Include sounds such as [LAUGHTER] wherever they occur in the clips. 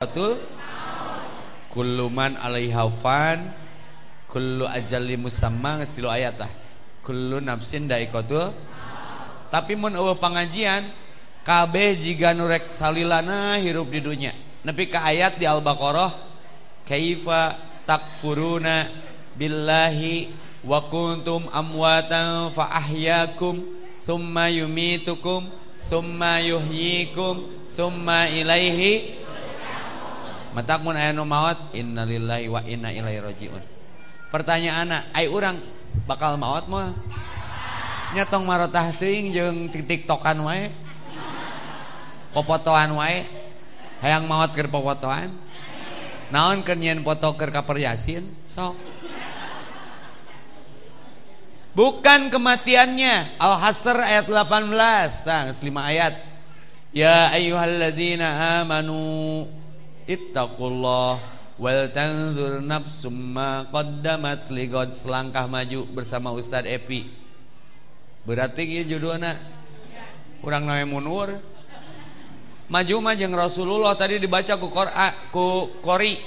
Betul? Kulluman alaiha fan kullu ajali musamma ngestilu ayat tah. Kullu nafsin daikotul Tapi mun eueuh pangajian kabeh jiga nurek salilana hirup di dunia. Nepi ka ayat di Al-Baqarah kaifa takfuruna billahi wa kuntum amwatan fa ahyakum thumma yumitukum thumma yuhyikum thumma ilaihi Matak mun aya nu maot innalillahi wa inna ilaihi rajiun. Pertanyaanna, ai urang bakal maot mah? Nyatong marotah teuing jeung tiktokan wae. Popotoan wae. Hayang maot keur popotoan. Naon keur nyen foto keur kaper yasin? Sok. Bukan kematiannya. Al-Hasr ayat 18. Tah, 5 ayat. Ya ayyuhalladzina amanu Ittaqullah wal tanzur nafsum ma qaddamat ligod selangkah maju bersama Ustaz Epi. Berarti ieu judulna urang nawe munur. Maju mah jeung Rasulullah tadi dibaca ku Qur'an ku Qori.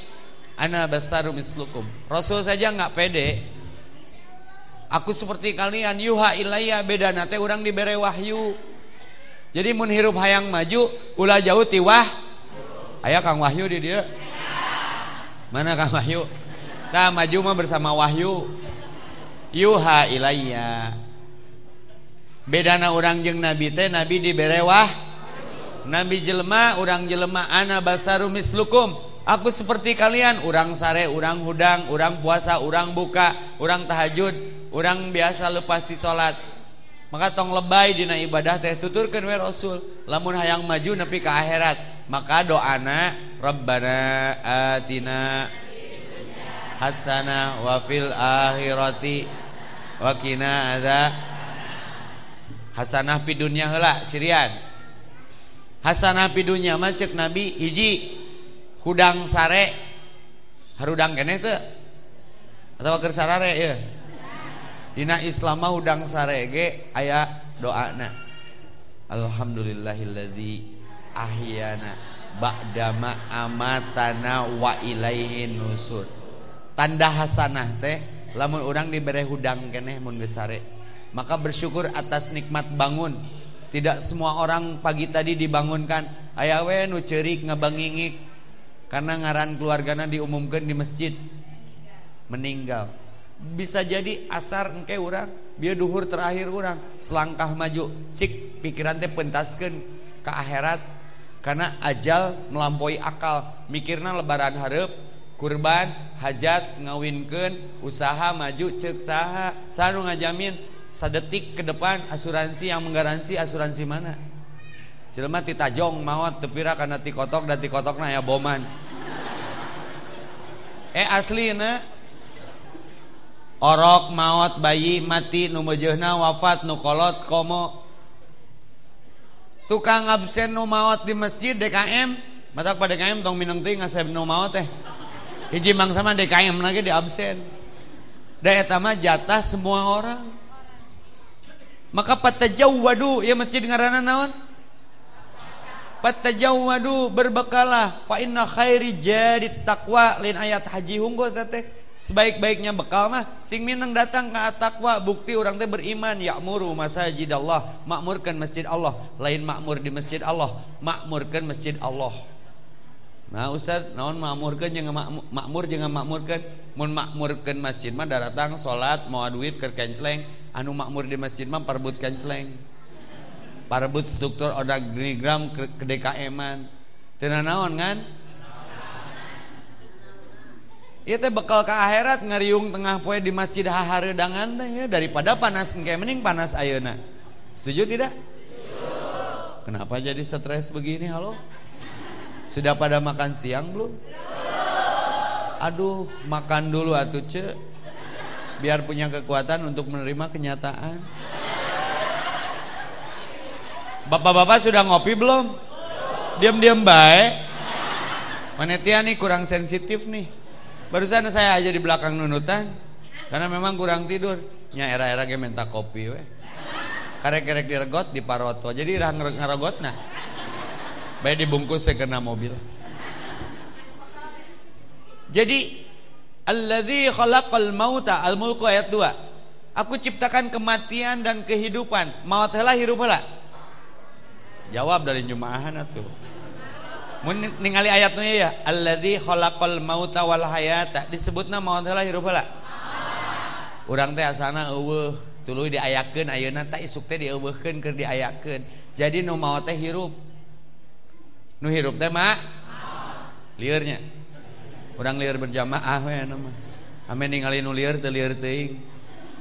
Ana basaru mislukum. Rasul saja nggak pede. Aku seperti kalian yuha ilayya beda nate urang dibere wahyu. Jadi mun hirup hayang maju ulah jauh tiwah Ayah Kang Wahyu di dia. Mana Kang Wahyu? Nah, maju mah bersama Wahyu. Yuha ilayya. Bedana orang jeung nabi teh nabi dibere wah. Nabi jelema, orang jelema ana basaru mislukum. Aku seperti kalian, orang sare, orang hudang, orang puasa, orang buka, orang tahajud, orang biasa lepas di salat. maka tong lebay dina ibadah teh tuturkeun we rasul lamun hayang maju nepi ka akhirat maka doana rabbana atina hasanah wa fil akhirati wa qina adza hasanah pi dunya heula cirian hasanah pi dunya mah cek nabi hiji hudang sare harudang keneh teu atawa keur sarare ieu ya. Dina Islam udang sarege aya doana. Alhamdulillahilladzi ahyana ba'dama amatana wa ilaihi nusur tanda hasanah teh lamun orang diberi hudang keneh mun gesare. Maka bersyukur atas nikmat bangun. Tidak semua orang pagi tadi dibangunkan. Aya we nu ceurik ngabangingik karena ngaran keluargana diumumkan di masjid. Meninggal. Bisa jadi asar engke orang biar duhur terakhir orang selangkah maju. Cik pikiran teh pentaskan ke akhirat. Karena ajal melampaui akal. Mikirna lebaran harap kurban hajat ngawinkan usaha maju cek saha. Sanu ngajamin sadetik ke depan asuransi yang menggaransi asuransi mana? Jelema titajong maut tepira karena tikotok dan na ya boman. Eh asli na orok maut bayi mati nu mejehna wafat nu kolot komo. Tukang absen nu maut di masjid DKM matak pada DKM tong minang teuing ngasep nu maut teh. Hiji mang sama DKM lagi di absen. Da eta jatah semua orang. Maka patajawwadu ya masjid ngaranna naon? Patajawwadu berbekalah. Fa inna khairi jadi taqwa lain ayat haji hungkul teh Sebaik-baiknya bekal mah sing minang datang ke atakwa bukti orang teh beriman ya'muru masajid Allah, makmurkan masjid Allah, lain makmur di masjid Allah, makmurkan masjid Allah. Nah Ustaz, naon makmurkan jeung makmur jeung makmurkan mun makmurkan masjid mah datang salat mau duit ke kenceleng, anu makmur di masjid mah parbut kenceleng. Parbut struktur organigram ke DKM-an. Teu naon kan? Iya teh bekal ke akhirat ngeriung tengah poe di masjid haharedangan teh ya daripada panas kayak mending panas ayeuna. Setuju tidak? Setuju. Kenapa jadi stres begini halo? Sudah pada makan siang belum? Aduh, makan dulu atuh ce. Biar punya kekuatan untuk menerima kenyataan. Bapak-bapak sudah ngopi belum? Diam-diam baik. Panitia nih kurang sensitif nih. Barusan saya aja di belakang nunutan karena memang kurang tidur. Nya era-era ge minta kopi we. Karek-karek diregot di paroto. Jadi irah ngaregot nah. Baik dibungkus kena mobil. Jadi alladzi khalaqal mauta al-mulku ayat 2. Aku ciptakan kematian dan kehidupan. Maut heula hirup. Jawab dari jumaahan atuh. Mun ningali ayatnya ya alladzi khalaqal mauta wal hayata. Disebutna maut heula hirup heula. Urang teh asana eueuh tuluy diayakeun ayeuna teh isuk teh dieuweuhkeun keur diayakeun. Jadi nu maut teh hirup. Nu hirup teh mah liurnya. Urang liur berjamaah we na mah. Ame ningali nu liur teu liur teuing.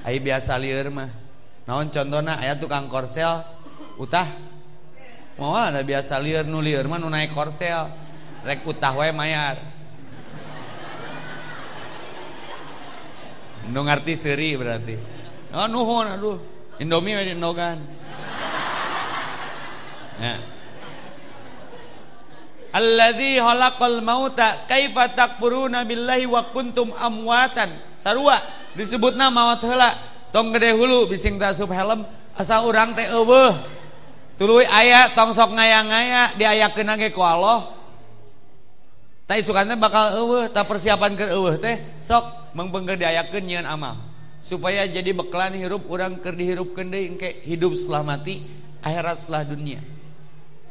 Ai biasa liur mah. Naon contohna aya tukang korsel utah. Mau ada biasa lieur nu lieur mah naik korsel. Rek utah wae mayar. Nu ngarti seuri berarti. Oh nuhun aduh. Indomie we dindogan. Ya. Alladzi khalaqal mauta kaifa takfuruna billahi wa kuntum amwatan. Sarua disebutna maut heula tong gede hulu bising tasup helm asa urang teh eueuh tuluy aya tong sok ngaya-ngaya diayakeun ge ku Allah. Ta isukannya bakal eueuh ta persiapan keur eueuh teh sok mengbeungkeun diayakeun nyieun amal. Supaya jadi bekalan hirup urang keur dihirupkeun deui engke hidup setelah mati akhirat setelah dunia.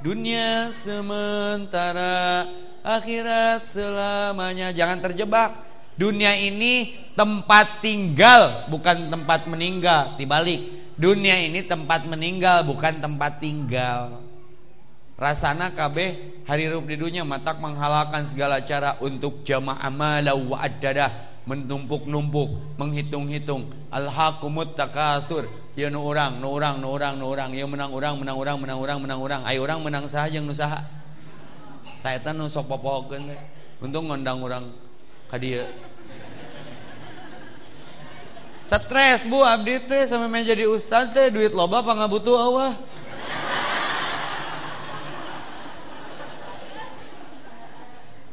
Dunia sementara akhirat selamanya. Jangan terjebak. Dunia ini tempat tinggal bukan tempat meninggal. Dibalik, dunia ini tempat meninggal bukan tempat tinggal. Rasana kabeh hari rup di dunia matak menghalalkan segala cara untuk jamaah malau wa addadah menumpuk-numpuk, menghitung-hitung. Alhaqumut takasur. Ya nu urang, nu urang, nu urang, nu urang. Ya menang urang, menang urang, menang urang, menang urang. Ayo urang menang saja nu saha. Ta eta sok Untung ngundang urang ka dia stres bu. Abdi teh sampai main jadi ustad teh duit loba apa nggak butuh awah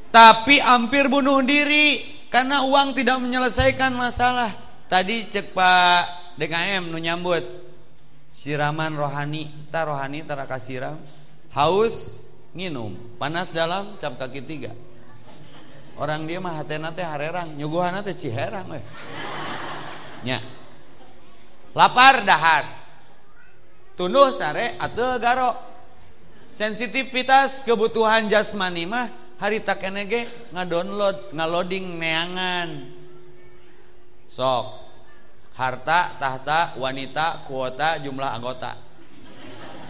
tapi hampir bunuh diri karena uang tidak menyelesaikan masalah. Tadi cek pak DKM nu nyambut. Siraman rohani ta rohani tara kasiram haus nginum panas dalam cap kaki tiga. Orang dia mah hatena teh harerang nyuguhana teh ciherang we nya. Lapar dahar. Tunduh sare atau garo. Sensitivitas kebutuhan jasmani mah hari tak ge ngadownload ngaloding neangan. Sok. Harta tahta wanita kuota jumlah anggota.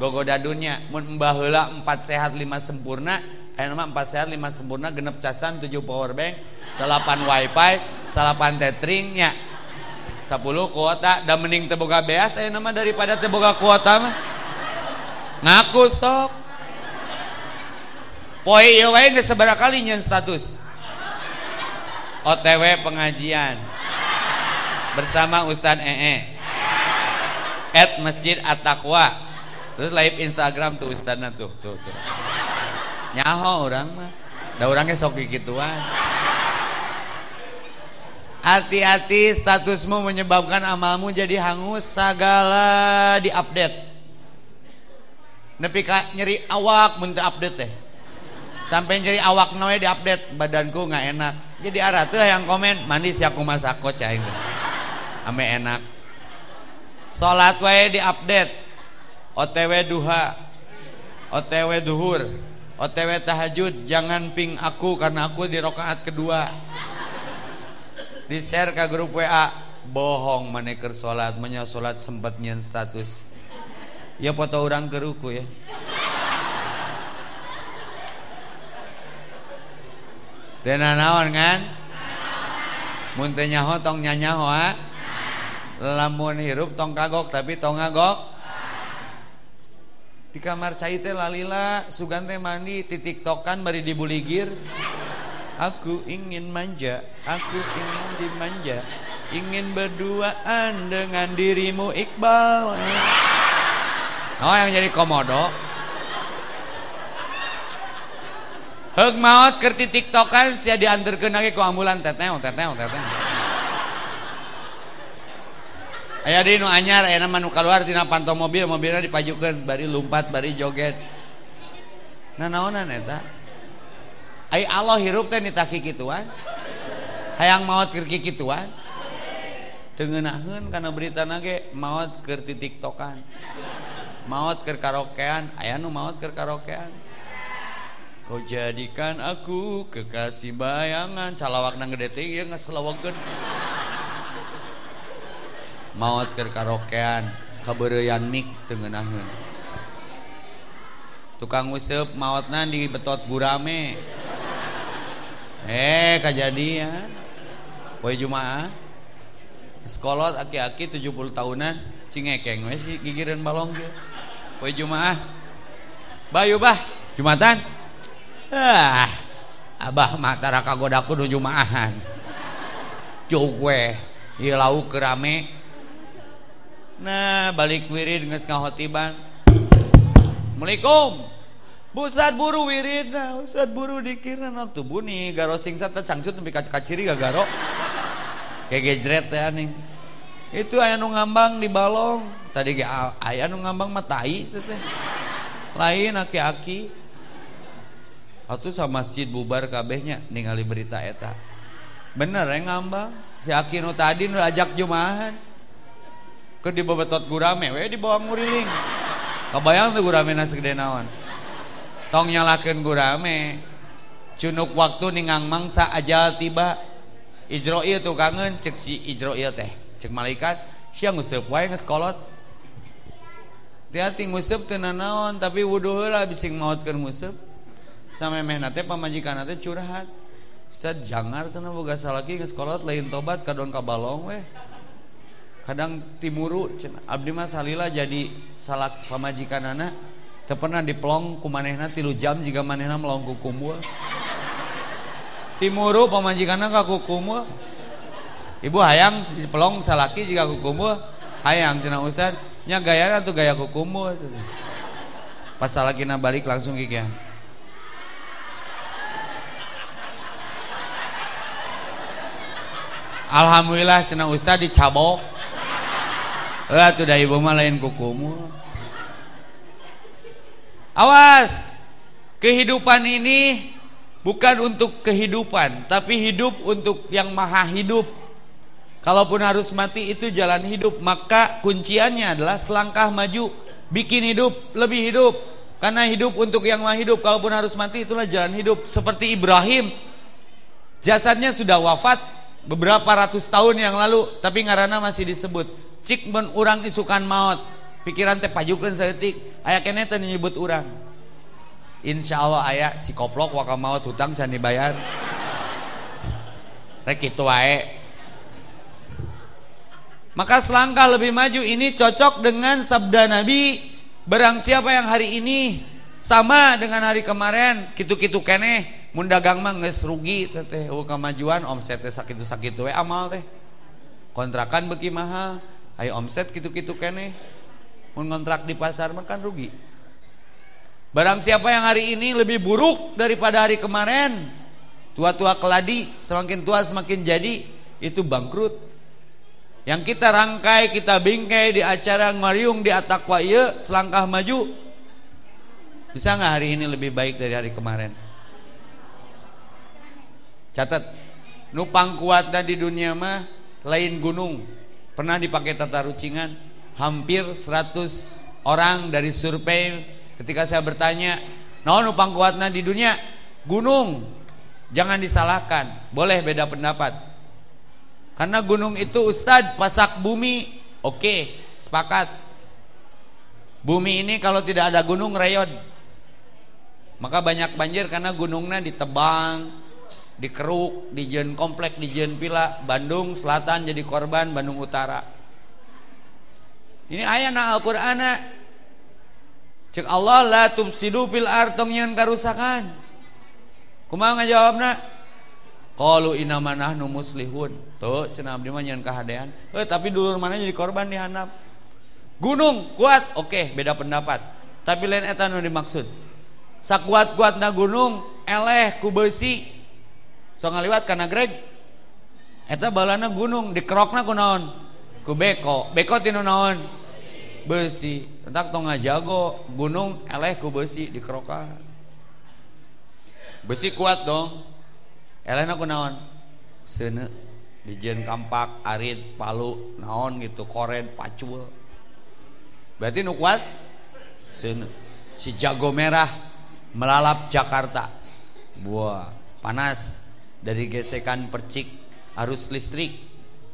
Gogoda dunia. Mun empat sehat lima sempurna Ayo nama 4 sehat 5 sempurna genep casan 7 power bank 8 wifi salapan tethering nya 10 kuota dan mending teboga beas ayo nama daripada teboga kuota mah. Ngaku sok. Poe ieu wae geus kali nyeun status? OTW pengajian. Bersama Ustaz EE. At Masjid At-Taqwa. Terus live Instagram tuh Ustazna tuh tuh tuh. Nyaho orang mah. Da orangnya sok gituan hati-hati statusmu menyebabkan amalmu jadi hangus segala diupdate. Nepi ka nyeri awak mun update teh. Sampai nyeri awak nawe diupdate badanku nggak enak. Jadi arah tuh yang komen mandi siap masak cah itu ame enak. Salat wae diupdate. OTW duha. OTW duhur. OTW tahajud jangan ping aku karena aku di rokaat kedua di share ke grup WA bohong maneker sholat menya sholat sempat nyen status. Ya foto orang keruku ya. Tena naon kan? Muntenya ho tong nyanyaho ha? Lamun hirup tong kagok tapi tong ngagok. Di kamar cai teh lalila sugan teh mandi titik tokan bari dibuligir aku ingin manja aku ingin dimanja. Ingin berduaan dengan dirimu Iqbal. Oh yang jadi komodo. Heg maut ke titik tokan sia diantarkeun lagi ku ambulan teteh teteh teteh Aya di nu anyar aya nama nu keluar tina pantau mobil mobilnya dipajukeun bari lompat bari joget. Nah naonan eta Ay Allah hirup teh nitah kikituan. Hayang maut keur kikituan. Teu ngeunaheun kana berita nage maut keur ti TikTokan. Maut keur karaokean, aya nu maut keur karaokean. Kau jadikan aku kekasih bayangan calawak nang gede teh ieu ngaselawakeun. Maut keur karaokean, kabeureuyan mik teu ngeunaheun. Tukang useup mautna di betot gurame. eh kejadian poe Jumaah. Sekolot aki-aki 70 tahunan. Cingekeng we si gigireun balong ge. Poe Jumaah. Bayu bah Jumatan. Ah abah mah tara kagoda kudu Jumaahan. Cuk we ieu lauk rame. Nah balik wirid geus ngahotiban Assalamualaikum. Busat buru wirina, Ustad buru dikirna waktu buni garo singsa cangcut tapi kaca kaciri gak garo. Kayak gejret ya nih. Itu ayah nu ngambang di balong. Tadi ge ayah nu ngambang matai teh. Lain aki-aki. Atuh sama masjid bubar kabehnya ningali berita eta. Bener ya ngambang. Si aki nu tadi nu ajak jumahan. Ke di bebetot gurame we di bawah muriling. Kabayang tuh gurame nasi segede naon. tong nyalakan gurame cunuk waktu ningang mangsa ajal tiba. Ijroil tuh kangen cek si Ijroil teh. Cek malaikat siang ngusep wae ngeskolot hati-hati ngusep naon tapi wudhu lah bising maut ke ngusep sampai meh nate pamajikan nate curhat. Ustaz jangar sana boga salaki ngeskolot lain tobat kadon kabalong weh. Kadang timuru abdi mah salila jadi salak pamajikan anak pernah dipelong ku manehna tilu jam jika manehna melong ku kumul timuru pamajikanna ka ku kumul ibu hayang dipelong salaki jika ku kumul hayang cenah ustad nya gaya atuh gaya ku kumul pas salakina balik langsung kikian Alhamdulillah cenah ustad dicabok. Lah tuh da ibu mah lain ku kumul Awas, kehidupan ini bukan untuk kehidupan, tapi hidup untuk yang maha hidup. Kalaupun harus mati itu jalan hidup, maka kunciannya adalah selangkah maju, bikin hidup lebih hidup. Karena hidup untuk yang maha hidup, kalaupun harus mati itulah jalan hidup. Seperti Ibrahim, jasadnya sudah wafat beberapa ratus tahun yang lalu, tapi ngarana masih disebut. Cik ben urang isukan maut, pikiran teh pajukeun saeutik aya kene teh nyebut urang. Insyaallah aya si koplok waka maut hutang can dibayar. Rek kitu wae. Maka selangkah lebih maju ini cocok dengan sabda Nabi barang siapa yang hari ini sama dengan hari kemarin? Kitu-kitu kene. Mun dagang mah geus rugi teh kemajuan omset teh sakitu-sakitu we amal teh. Kontrakan beki mahal ayo omset kitu-kitu kene mengontrak di pasar makan rugi. Barang siapa yang hari ini lebih buruk daripada hari kemarin tua-tua keladi semakin tua semakin jadi itu bangkrut. Yang kita rangkai kita bingkai di acara ngariung di atakwa iya selangkah maju. Bisa nggak hari ini lebih baik dari hari kemarin? Catat nupang kuat di dunia mah lain gunung. Pernah dipakai tata rucingan hampir 100 orang dari survei ketika saya bertanya naon upang kuatna di dunia gunung jangan disalahkan. Boleh beda pendapat. Karena gunung itu ustad pasak bumi. Oke sepakat. Bumi ini kalau tidak ada gunung rayod maka banyak banjir karena gunungnya ditebang dikeruk di jen komplek di jen pila Bandung Selatan jadi korban Bandung Utara ini ayat na Al-Quran eh. cek Allah la tubsidu fil artong yang karusakan. Kumaha ngajawabna? Qalu inna nahnu muslihun. Tuh cenah abdi mah nyeun kahadean. Eh tapi dulur mana jadi korban dihandap gunung kuat. Oke okay, beda pendapat. Tapi lain eta nu dimaksud. Sakuat-kuatna gunung eleh ku besi. So ngaliwat kana greg. Eta balana gunung dikerokna ku naon? Ku beko. Beko tinu naon? Besi. Entak tong jago gunung eleh ku besi di kerokan besi kuat dong. Elehna ku naon? Sene dijen kampak arit palu naon gitu koren pacul. Berarti nu kuat? Sene si jago merah melalap Jakarta. Buah panas dari gesekan percik arus listrik.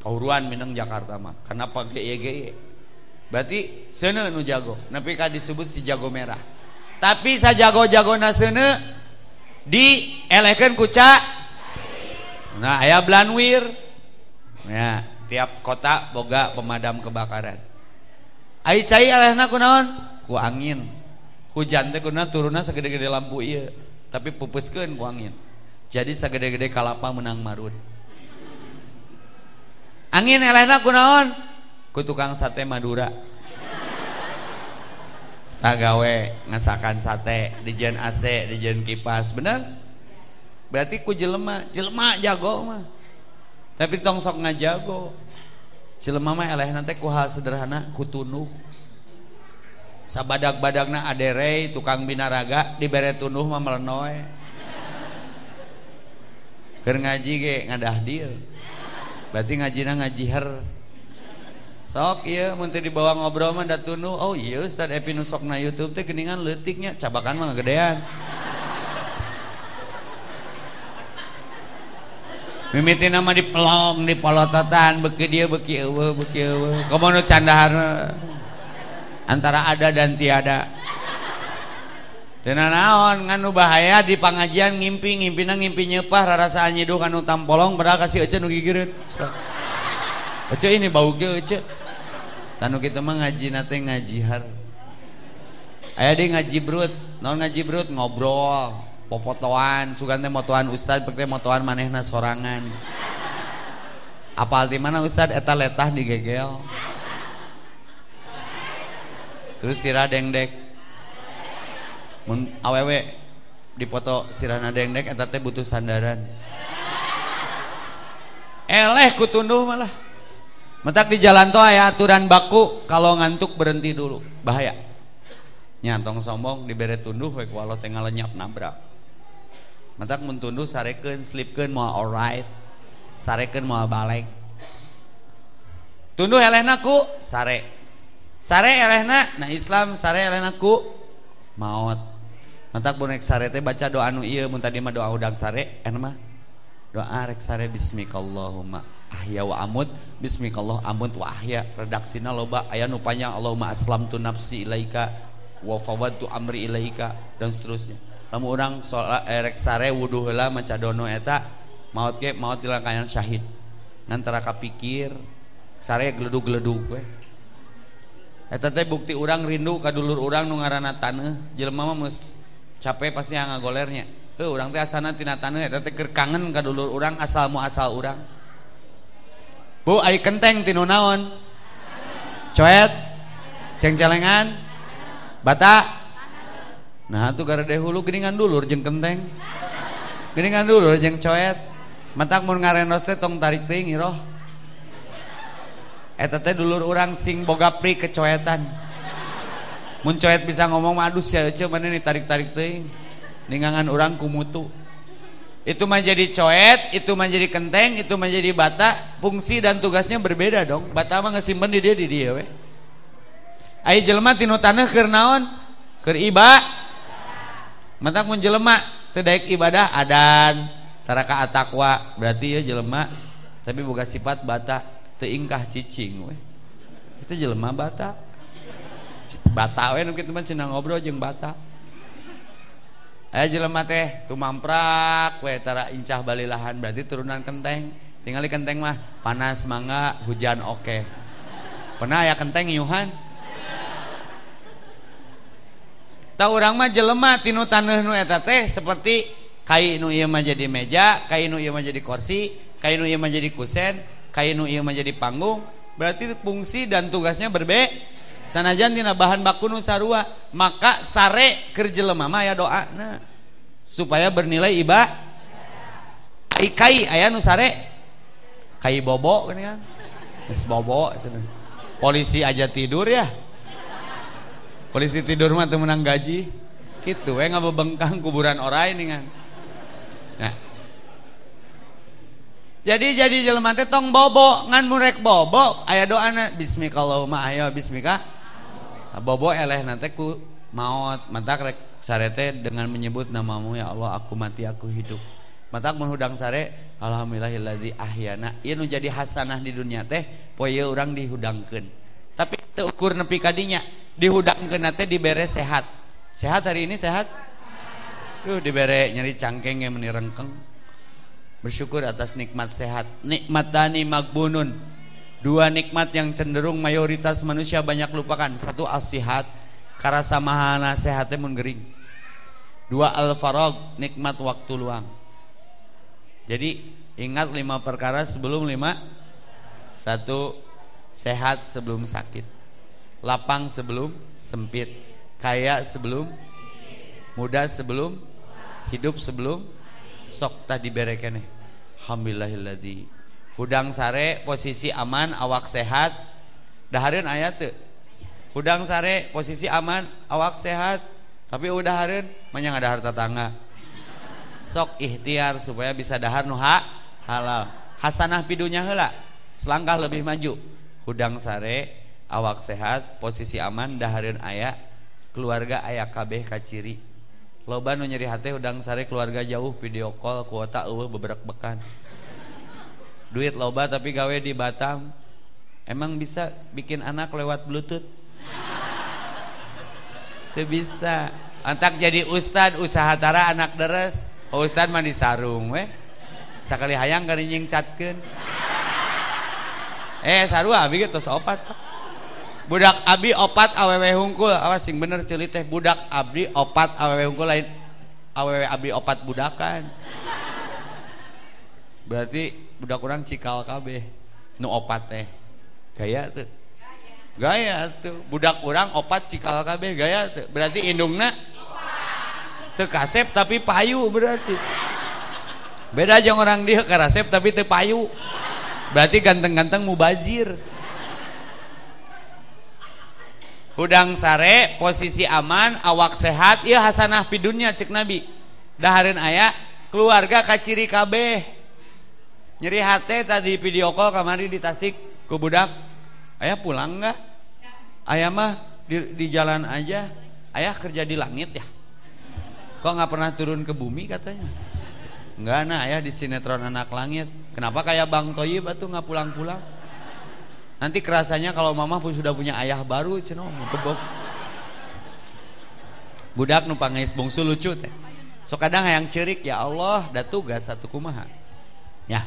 Kauruan minang Jakarta mah. Karena pakai berarti sene nu jago. Tapi kan disebut si jago merah. Tapi sa jago jago nasene dielehkan kuca nah ayah blanwir. Ya tiap kota boga pemadam kebakaran. Ai cai elehna kunaon ku angin. Hujan teh kuna turunna segede-gede lampu iya tapi pupuskeun ku angin. Jadi segede-gede kalapa menang marun. Angin elehna kunaon Ku tukang sate Madura. Tagawe ngasakan sate, dijen AC, dijen kipas, bener? berarti ku jelema jelema jago mah. Tapi tong sok ngajago jelema mah eleh nanti ku hal sederhana ku tunuh. Sabadag-badagna aderei tukang binaraga dibere tunuh mah melenoy keur ngaji ge ngadah deal berarti ngajina ngaji her sok iya mun dibawa ngobrol mah da tunuh oh iya Ustaz Epi nusok na YouTube teh geningan leutiknya cabakan mah gedean. Mimiti nama di pelong di polototan beki dia beki ewe beki ewe komono candahar antara ada dan tiada. Tena naon nganu bahaya di pengajian ngimpi ngimpina ngimpi nyepah rasa anyiduh kanu tampolong padahal kasih ece nu gigireun. Ece ini bau ke ece tanu kita mah ngaji nate ngaji har. Aya di ngaji brut non ngaji brut? Ngobrol popotoan sugante motoan ustad pake motoan manehna sorangan. Apal di mana ustad? Eta letah di gegel terus sirah dengdek. Mun awewe dipoto sirana dengdek eta teh butuh sandaran. Eleh kutunduh malah mentak di jalan toh aya aturan baku kalau ngantuk berhenti dulu bahaya nyantong sombong diberi tunduh we walau tengah lenyap nabrak Mantak mun tunduh sarekeun slipkeun moal alright. Sarekeun moal balik. Tunduh elehna ku sare. Sare elehna nah Islam sare elehna ku maut. Mantak bonek sare teh baca doa nu ieu mun tadi mah doa udang sare ena mah doa rek sare bismikallahumma ahya wa amut bismikallah amut wa ahya redaksina loba aya nu panjang Allahumma aslamtu nafsi ilaika wa fawadtu amri ilaika dan seterusnya. Lamun urang salat erek eh, sare wudu heula maca dono eta maot ge maot di langkayan syahid. Ngantara kapikir sare geledug-geledug we eta teh bukti urang rindu ka dulur urang nu ngaranna taneuh jelema mah mes capek pasti ngagolernya heuh urang teh asana tina taneuh eta teh keur kangen ka dulur urang asal mu asal urang. Bu ari kenteng tinu naon? Coet? Cengcelengan? Bata? Nah tuh garade hulu geningan dulur jeng kenteng. Geningan dulur jeng coet. Matak mun ngarenos teh tong tarik teuing roh. Eta teh dulur urang sing boga pri kecoetan. Mun coet bisa ngomong mah aduh sia eueuh mana nih tarik-tarik teuing. Ningangan urang kumutu. Itu menjadi coet, itu menjadi kenteng, itu menjadi bata, fungsi dan tugasnya berbeda dong. Bata mah ngesimpen di dia di dia we. Ayo jelema tinu tanah keur naon? Keur iba, Mantak mun jelema teu daek ibadah adan taraka atakwa berarti ya jelema tapi buka sifat bata teu ingkah cicing we. Itu jelema bata. Bata we kitu mah cenah ngobrol jeung bata. Aya jelema teh tumamprak we tara incah balilahan berarti turunan kenteng. Tinggali kenteng mah panas mangga hujan oke. Okay. Pernah aya kenteng iuhan? tahu orang mah jelema tinu tanah nu eta teh seperti kai nu ieu mah jadi meja, kai nu ieu mah jadi kursi, kai nu ieu mah jadi kusen, kai nu ieu mah jadi panggung. Berarti fungsi dan tugasnya berbeda. Sanajan tina bahan baku nu sarua, maka sare keur jelema mah ya doa. Nah supaya bernilai iba. Ai kai aya nu sare. Kai bobo kan ya. Geus bobo Polisi aja tidur ya. Polisi tidur mah tuh menang gaji. Gitu we nggak bebengkang kuburan orang ini kan nah. Jadi jadi jelema teh tong bobo ngan murek bobo aya doana bismikallahumma ayo bismika bobo eleh nanti ku maut. Mantak rek sarete dengan menyebut namamu ya Allah aku mati aku hidup. Mantak menghudang sare alhamdulillahilladzi ahyana. Ieu nu jadi hasanah di dunia teh poe urang dihudangkeun. Tapi teu ukur nepi kadinya dihudangkeun teh dibere sehat. Sehat hari ini sehat? Duh dibere nyeri cangkeng yang menirengkeng bersyukur atas nikmat sehat. Nikmat tani magbunun dua nikmat yang cenderung mayoritas manusia banyak lupakan. Satu asihat karena samahana sehatnya menggering dua al farog nikmat waktu luang. Jadi ingat lima perkara sebelum lima. Satu sehat sebelum sakit. Lapang sebelum sempit. Kaya sebelum muda sebelum hidup sebelum sok tadi berekene. Alhamdulillahilladzi hudang sare posisi aman awak sehat. Dahareun ayat tuh hudang sare posisi aman awak sehat. Tapi udah hareun manya ada harta tangga sok ikhtiar supaya bisa dahar nuha halal. Hasanah pidunya heula selangkah lebih maju. Hudang sare awak sehat posisi aman dahareun aya keluarga ayah kabeh kaciri. Loba nu nyeri hati udang sare keluarga jauh video call kuota eueuh beberak bekan duit loba tapi gawe di Batam. Emang bisa bikin anak lewat bluetooth? Itu bisa. Antak jadi ustad usaha tara anak deres. Oh ustad mandi sarung weh. Sekali hayang karinying catkeun eh sarua abi gitu opat. Budak Abi opat awewe hungkul. Awas sing bener celit teh budak Abi opat awewe hungkul lain awewe Abi opat budakan berarti budak kurang cikal kabeh. Nu opat teh. Gaya tuh. Gaya tuh. Budak kurang opat cikal kabeh. Gaya tuh. Berarti indungna tuh kasep tapi payu berarti. Beda aja orang dia karasep tapi tuh payu. Berarti ganteng-ganteng mubazir. Hudang sare posisi aman awak sehat. Iya hasanah pidunya cek nabi. Daharin ayah keluarga kaciri kabeh nyeri hati tadi video call kamari di tasik ku budak ayah pulang nggak ayah mah di, di jalan aja ayah kerja di langit ya kok nggak pernah turun ke bumi katanya enggak nah ayah di sinetron anak langit kenapa kayak bang Toyib tuh nggak pulang-pulang Nanti kerasanya kalau mama pun sudah punya ayah baru ceno kebok. Budak numpang ngais bungsu lucu teh. So kadang yang cerik ya Allah da tugas satu kumaha. Ya.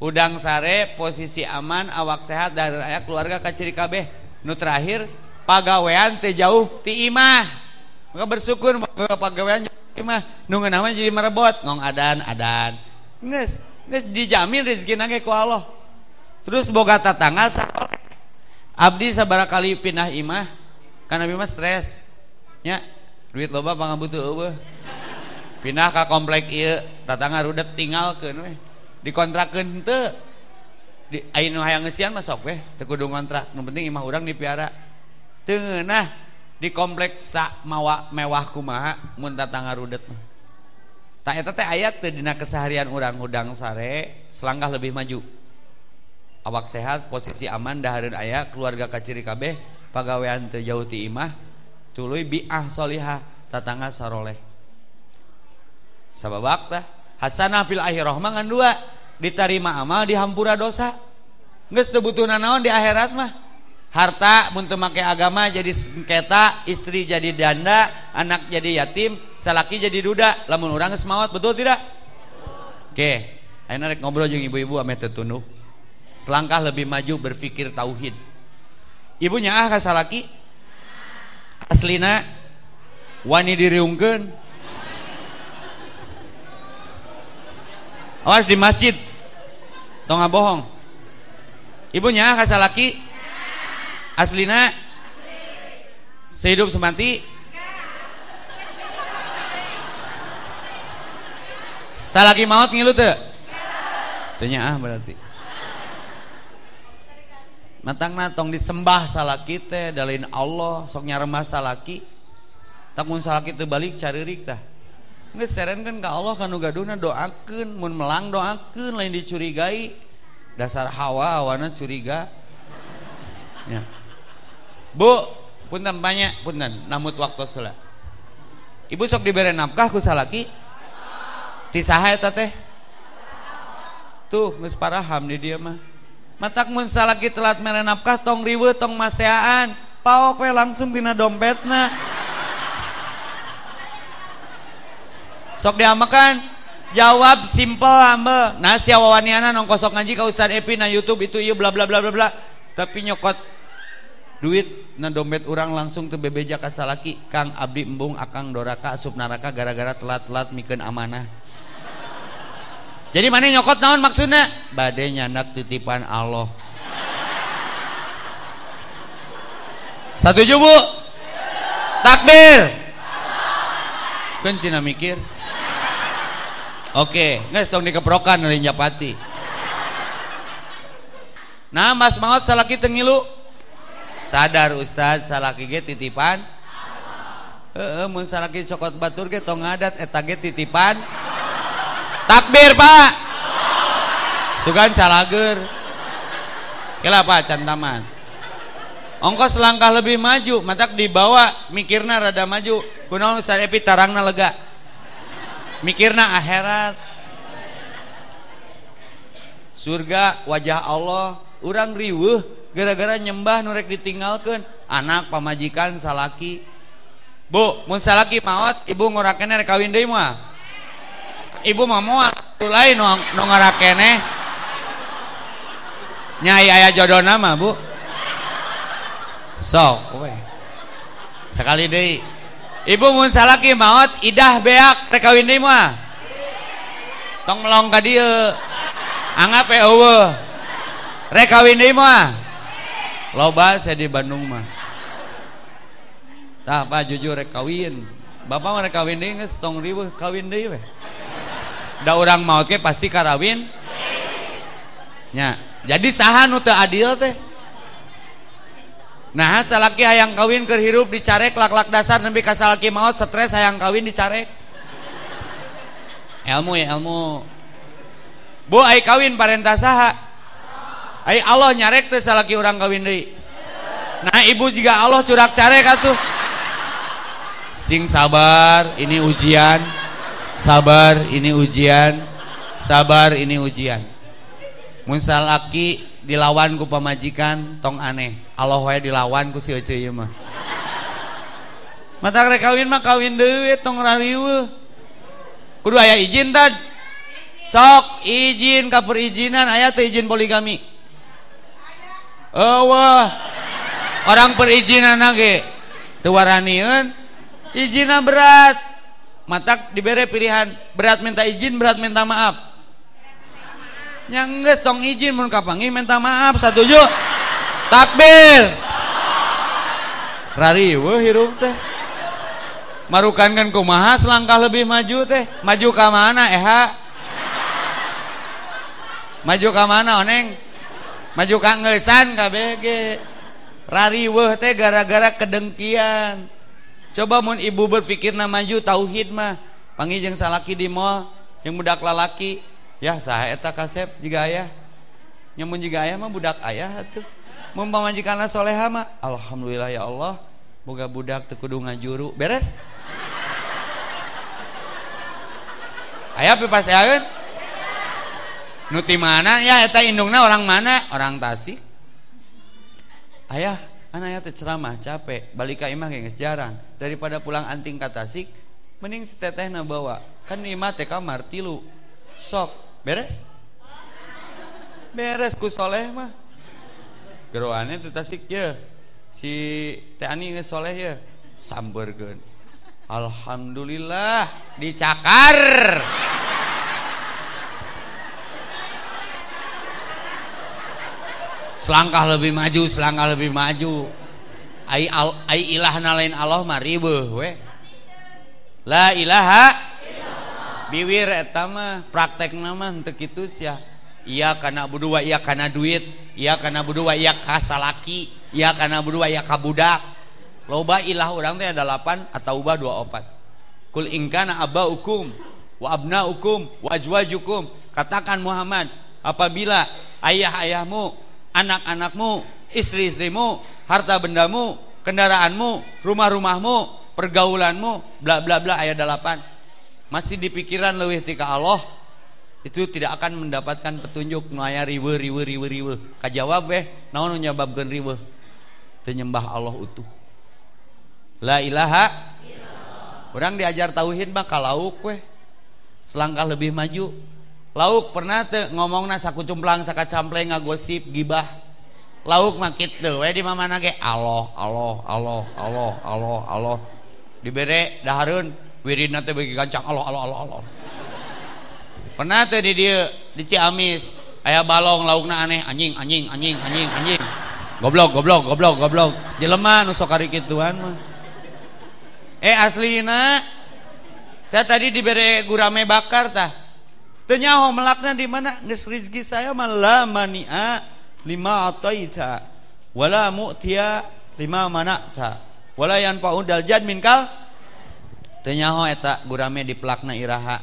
udang sare posisi aman awak sehat dari ayah keluarga kaciri kabeh. Nu terakhir pagawean teh jauh ti imah. Maka bersyukur maka pagawean imah. Nu nama jadi merebot ngong adan adan. Nges nges dijamin rezeki nage ku Allah. Terus boga tatangga saleh abdi sabara kali pindah imah karena imah stres. Nya duit loba pangabutuh eueuh. Pindah ke komplek iya tatangga rudet tinggalkeun weh. dikontrakkeun teu. di, hayang ngesian masuk weh tekudu ngontrak. Nu penting imah urang dipiara Teu ngeunah di kompleks sa mawa mewah kumaha mun tatangga rudet mah tak eta teh aya teu dina keseharian urang hudang sare selangkah lebih maju awak sehat posisi aman dahareun aya keluarga kaciri kabeh pagawean teu jauh ti imah tuluy bi'ah solihah tatangga saroleh sababak tah hasanah fil akhirah mangan dua. Diterima amal dihampura dosa. Geus teu butuh naon di akhirat mah. Harta mun make agama jadi sengketa istri jadi danda anak jadi yatim salaki jadi duda. Lamun urang geus maot betul tidak? Oke okay. ayeuna rek ngobrol jeung ibu-ibu ame teu selangkah lebih maju berpikir tauhid. Ibunya ah kasalaki aslina? Wani diriungkeun awas di masjid. Tong bohong? Ibunya ah kasalaki aslina. Sehidup semati salaki maut ngilu teu? Tanya ah berarti. Matang tong disembah salah kita dalin Allah sok nyaremah salaki tak mun salaki balik Nggak seren kan ke Allah kanu gaduna doakan mun melang doakan lain dicurigai. Dasar hawa awana curiga. Ya. Bu punten banyak punten namut waktu sholat Ibu sok diberi nafkah ku salaki ti saha eta teh? Tuh geus paraham di dia mah. Matak mun salaki telat mere nafkah tong riweuh tong maseaan. Paok we langsung tina dompetna sok diamakan. Jawab simple hamba nah sia wawaniana nong kosok ngaji ka Ustaz Epi na YouTube itu iya bla bla bla bla bla. Tapi nyokot duit na dompet orang langsung ke bebeja ka salaki Kang abdi embung akang doraka asup neraka gara-gara telat-telat mikeun amanah. Jadi mana nyokot naon maksudnya? Bade nyandak titipan Allah. Satu jubu takbir. Kan cina mikir Oke, nggak tong dikeprokan oleh Japati. Nah, Mas Maut salaki tengilu. Sadar Ustaz, salaki ge titipan. Heeh, mun salaki cokot batur ge tong ngadat eta ge titipan. Takbir, Pak. Sugan calager. Kela Pak cantaman. Ongkos selangkah lebih maju, matak dibawa mikirna rada maju. Kunaon Ustaz Epi tarangna lega mikirna akhirat surga wajah Allah urang riweuh gara-gara nyembah nurrek ditinggalkan anak pamajikan salaki. Bu mun salaki maot ibu ngorakenner kawin deui moal ibu mah moal muat lain nong ngorakene nyai aya jodoh nama bu. So we. sekali deui. Ibu mun salaki maot idah beak rek kawin deui mah. Tong melong ka dieu. Anggap we eueuh. Rek kawin deui mah. Loba saya di Bandung mah. Tah, Pak jujur rek kawin. Bapak mah rek kawin deui geus tong riweuh kawin deui we. Da urang maot ge pasti karawin. Nya, jadi saha nu teu adil teh? Nah salaki hayang kawin ke hirup dicarek lak-lak dasar nembi ka salaki maut stres hayang kawin dicarek. Ilmu ya ilmu Bu ai kawin parentah saha? Ai Allah nyarek teh salaki orang kawin deui. Nah ibu juga Allah curak carek atuh. Sing sabar ini ujian. Sabar ini ujian. Sabar ini ujian. Mun salaki dilawan ku pamajikan tong aneh. Allah wae dilawan ku si ece ieu mah. Mata rek kawin mah kawin deui tong rariweuh kudu aya izin tad. Cok izin ka perizinan aya teh izin poligami. Eueuh orang perizinan ge teu waranieun izinna berat. Matak dibere pilihan berat minta izin berat minta maaf nyangges tong izin mun kapangi minta maaf satuju. Takbir. Rariweuh hirup teh. Marukan kan kumaha selangkah lebih maju teh. Maju ka mana eha? Maju ka mana oneng? Maju ka ngeusan kbg ge rariweuh teh gara-gara kedengkian. Coba mun ibu berpikir na maju tauhid mah. Pangi jeung salaki di mall jeung budak lalaki. Ya sah eta kasep juga ayah. Nyamun juga ayah mah budak ayah tuh mun pamajikanna soleha mah. Alhamdulillah ya Allah. Boga budak teu kudu ngajuru. Beres? Ayah pipas ayeun nuti mana? Ya eta indungna orang mana? Orang Tasik ayah kan ayah teh ceramah capek balik ka imah geus jarang. Daripada pulang anting ka Tasik mending setetehna bawa. Kan imah teh kamar tilu. Sok beres? Beres ku soleh mah. Geroannya itu tasik ya si teh ani nge soleh ya sambergen alhamdulillah dicakar. Selangkah lebih maju selangkah lebih maju. Ai al, ai ilah lain Allah mah ribeuh we. La ilaha biwir etama praktek nama untuk itu sia iya karena berdua iya karena duit iya karena berdua iya kasalaki iya karena berdua iya kabudak loba ilah orang teh ada delapan atau ubah dua opat Kul ingkana abaukum wa abnaukum wa ajwajukum. Katakan Muhammad, apabila ayah-ayahmu, anak-anakmu, istri-istrimu, harta bendamu, kendaraanmu, rumah-rumahmu, pergaulanmu, bla bla bla ayat 8. Masih di pikiran leuwih tika Allah, itu tidak akan mendapatkan petunjuk nu aya riwe riwe riwe riwe. Kajawab weh, naon nyebabkeun riwe? Teu nyembah Allah utuh. La ilaha Orang diajar tauhid mah kalauk weh. Selangkah lebih maju. Lauk pernah teu ngomongna sakucumplang sakacampleng ngagosip gibah. Lauk mah kitu we di mamana ge Allah Allah Allah Allah Allah Allah. Dibere dahareun wiridna teh bagi gancang Allah Allah Allah Allah. Pernah teh di dieu di Ciamis aya balong laukna aneh anjing anjing anjing anjing anjing. Goblok goblok goblok goblok. Jelema nu sok kituan mah. Eh aslina saya tadi diberi gurame bakar tah. Tanya melakna di mana? Geus rezeki saya malah mania lima ataita wala mu'tiya lima manakta wala yanfa'u daljad minkal Tanya tenyaho eta gurame di pelakna iraha.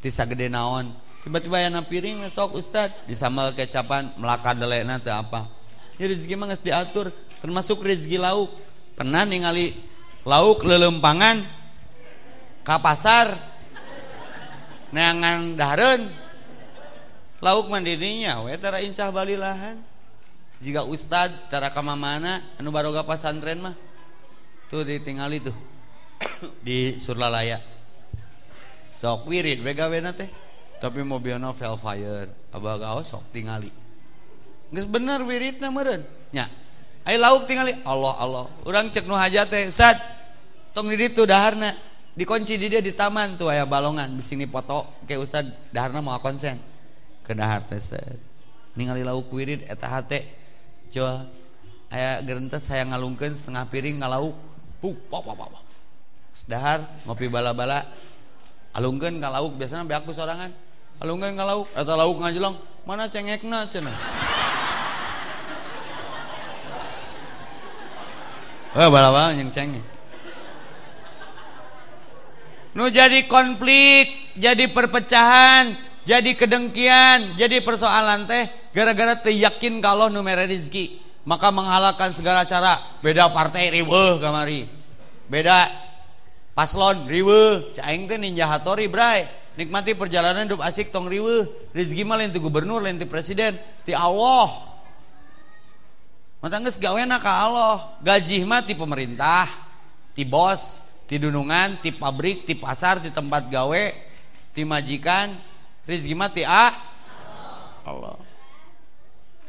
Tisa gede naon. Tiba-tiba yana piring sok ustad. Disambal kecapan melaka delena teu apa? Ya rezeki mah geus diatur termasuk rezeki lauk. Pernah ningali lauk lelempangan ka pasar neangan dahareun lauk mandirinya we tara incah bali lahan. Jika ustad tara ka anu baroga pasantren mah tuh ditingali tuh. [COUGHS] di Surlalaya. Sok wirid begawena teh. Tapi mobilnya Velfire. Abah gaos sok tingali. Geus bener wiridna meren nya ay lauk tingali Allah Allah. Orang cek nu hajat teh Ustaz. tong di ditu daharna. Dikunci di dia di taman tuh aya balongan di sini foto. Ke ustad daharna mau konsen. Ke dahar teh sad ningali lauk wirid eta hate. Coba aya gerentes saya ngalungkeun setengah piring ngalauk. Puk pop pop pop Dahar ngopi bala-bala. Alungkeun ka lauk biasanya be aku sorangan. Alungkeun ka lauk eta lauk ngajelong. Mana cengekna cenah. Oh, bala-bala yang cengeng. Nu jadi konflik, jadi perpecahan, jadi kedengkian, jadi persoalan teh gara-gara teu yakin kalau nu mere rezeki, maka menghalalkan segala cara. Beda partai riweuh kamari. Beda paslon riweuh, caing teh ninja hatori bray. Nikmati perjalanan hidup asik tong riweuh. Rezeki mah lain gubernur, lain presiden, ti Allah. Mata geus gawena ka Allah. Gaji mah ti pemerintah, ti bos, ti dunungan, ti pabrik, ti pasar, ti tempat gawe, ti majikan. Rizki mah ti A Allah.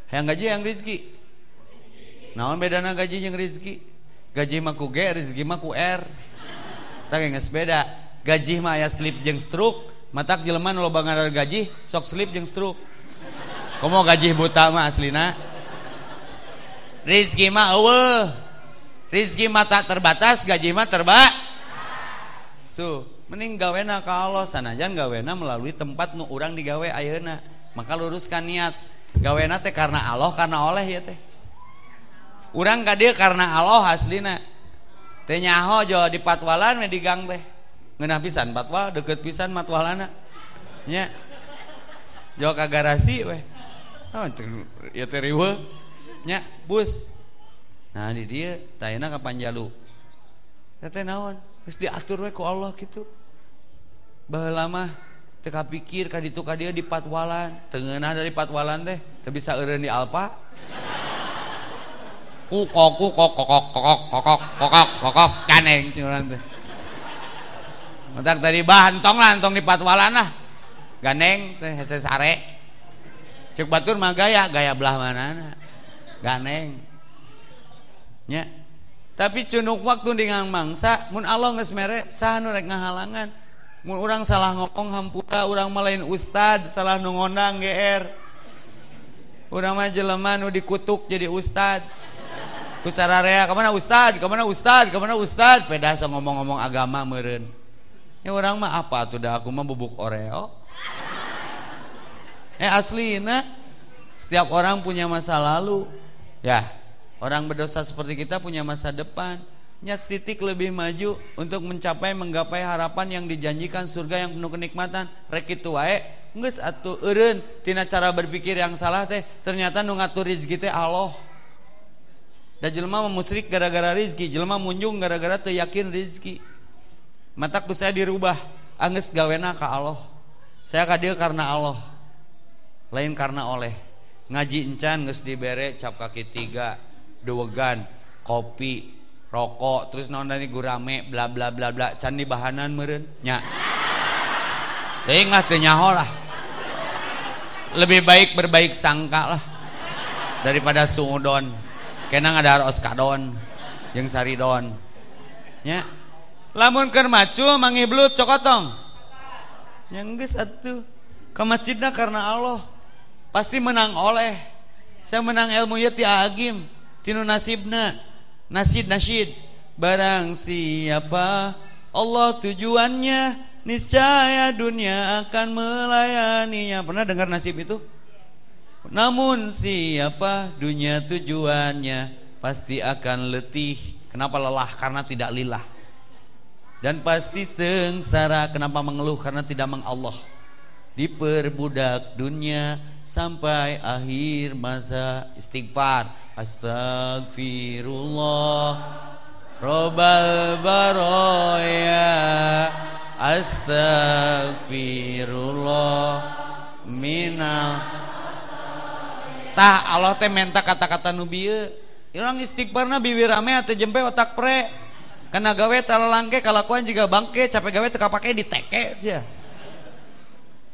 Yang gaji yang rizki. Naon bedana gaji yang rizki? Gaji mah ku G, rizki mah R. Geus beda. Gaji mah aya slip jeung stroke. Matak jelema nu loba gaji, sok slip jeung stroke. Komo gaji buta mah aslina? Rizki mah eueuh. Rizki mah tak terbatas, gaji mah terba. Tuh, mending gawena Allah sanajan gawena melalui tempat nu urang digawe ayeuna. Maka luruskan niat. Gawena teh karena Allah karena oleh ya teh. Urang ka dieu karena Allah aslina. tenyaho jo di patwalan di gang teh. Ngenah pisan patwal deket pisan matwalana. Nya. Jo ka garasi weh oh ya teh riweuh nya bus. Nah di dia tayana ka panjalu teh naon? Geus diatur weh ku Allah kitu. Baheula mah teu kapikir ka ditu ka dia di patwalan. Tengenah dari patwalan teh teu bisa eureun di alpa. kukok kukok kokok kokok kokok kokok kokok kaneng cuman teh mentak tadi bahan tong lah tong di patwalan lah ganeng teh hese sare cek batur mah gaya gaya belah mana ganeng nya tapi cunuk waktu di ngang mangsa mun Allah geus mere saha nu rek ngahalangan mun urang salah ngokong hampura urang malain ustad salah nu ngondang GR urang mah jelema nu dikutuk jadi ustad ku sararea ka mana ustad ka mana ustad ka mana ustad peda so ngomong-ngomong agama meureun. Ya urang mah apa tuh dah? Aku mah bubuk oreo. Eh aslina setiap orang punya masa lalu. Ya, orang berdosa seperti kita punya masa depan. nyas titik lebih maju untuk mencapai menggapai harapan yang dijanjikan surga yang penuh kenikmatan. Rek kitu wae. Geus atuh eureun. Tina cara berpikir yang salah teh ternyata nu ngatur rezeki teh Allah da jelema memusrik gara-gara rezeki jelema munjung gara-gara teu yakin rezeki mata ku saya dirubah angges gawena ka Allah. Saya ka dieu karena Allah lain karena oleh. Ngaji encan geus dibere cap kaki tiga duwegan kopi rokok terus non dari gurame bla bla bla bla can di bahanan meren nya. Teuing mah teu lah. Lebih baik berbaik sangka lah daripada suudon kena ros kadon jeung saridon nya lamun keur macu mangiblut cokotong. Yang geus atuh ke masjidna karena Allah. Pasti menang oleh. Saya menang ilmu ya ti agim tinu nasibna. Nasid nasid. Barang siapa Allah tujuannya niscaya dunia akan melayaninya. Pernah dengar nasib itu namun siapa dunia tujuannya pasti akan letih. Kenapa lelah? Karena tidak lillah. Dan pasti sengsara. Kenapa mengeluh? Karena tidak mengallah diperbudak dunia sampai akhir masa istighfar. Astagfirullah robal baroya astagfirullah minal tah Allah teh menta kata-kata nubiye orang istighfarna bibir rame atau jempe otak pre. Karena gawe talalangke kalakuan jika bangke capek gawe teka pakai di teke ya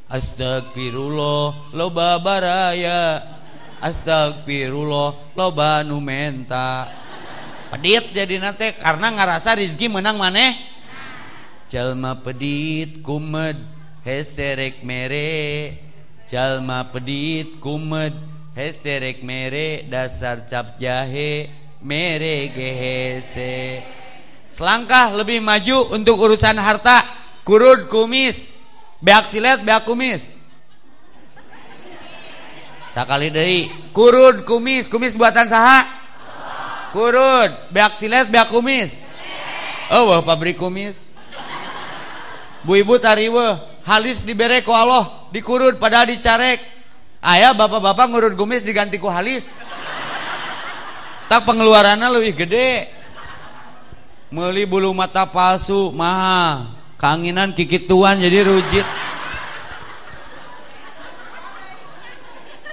astagfirullah loba baraya. Astagfirullah loba nu menta. Pedit jadi nate karena ngerasa rizki menang maneh. Jalma pedit kumed. Heserek mere. Jalma pedit kumed. Heserek mere dasar cap jahe mere gehese selangkah lebih maju untuk urusan harta? Kurud kumis beak silet beak kumis. Sakali deui. Kurud kumis kumis buatan saha? Kurud beak silet beak kumis. Oh wah pabrik kumis. Bu ibu tariwe halis dibere ku Allah dikurud padahal dicarek ayah bapak-bapak ngurud kumis diganti ku halis. Tak pengeluarannya lebih gede. Meli bulu mata palsu. Mahal kanginan kikituan jadi rujit.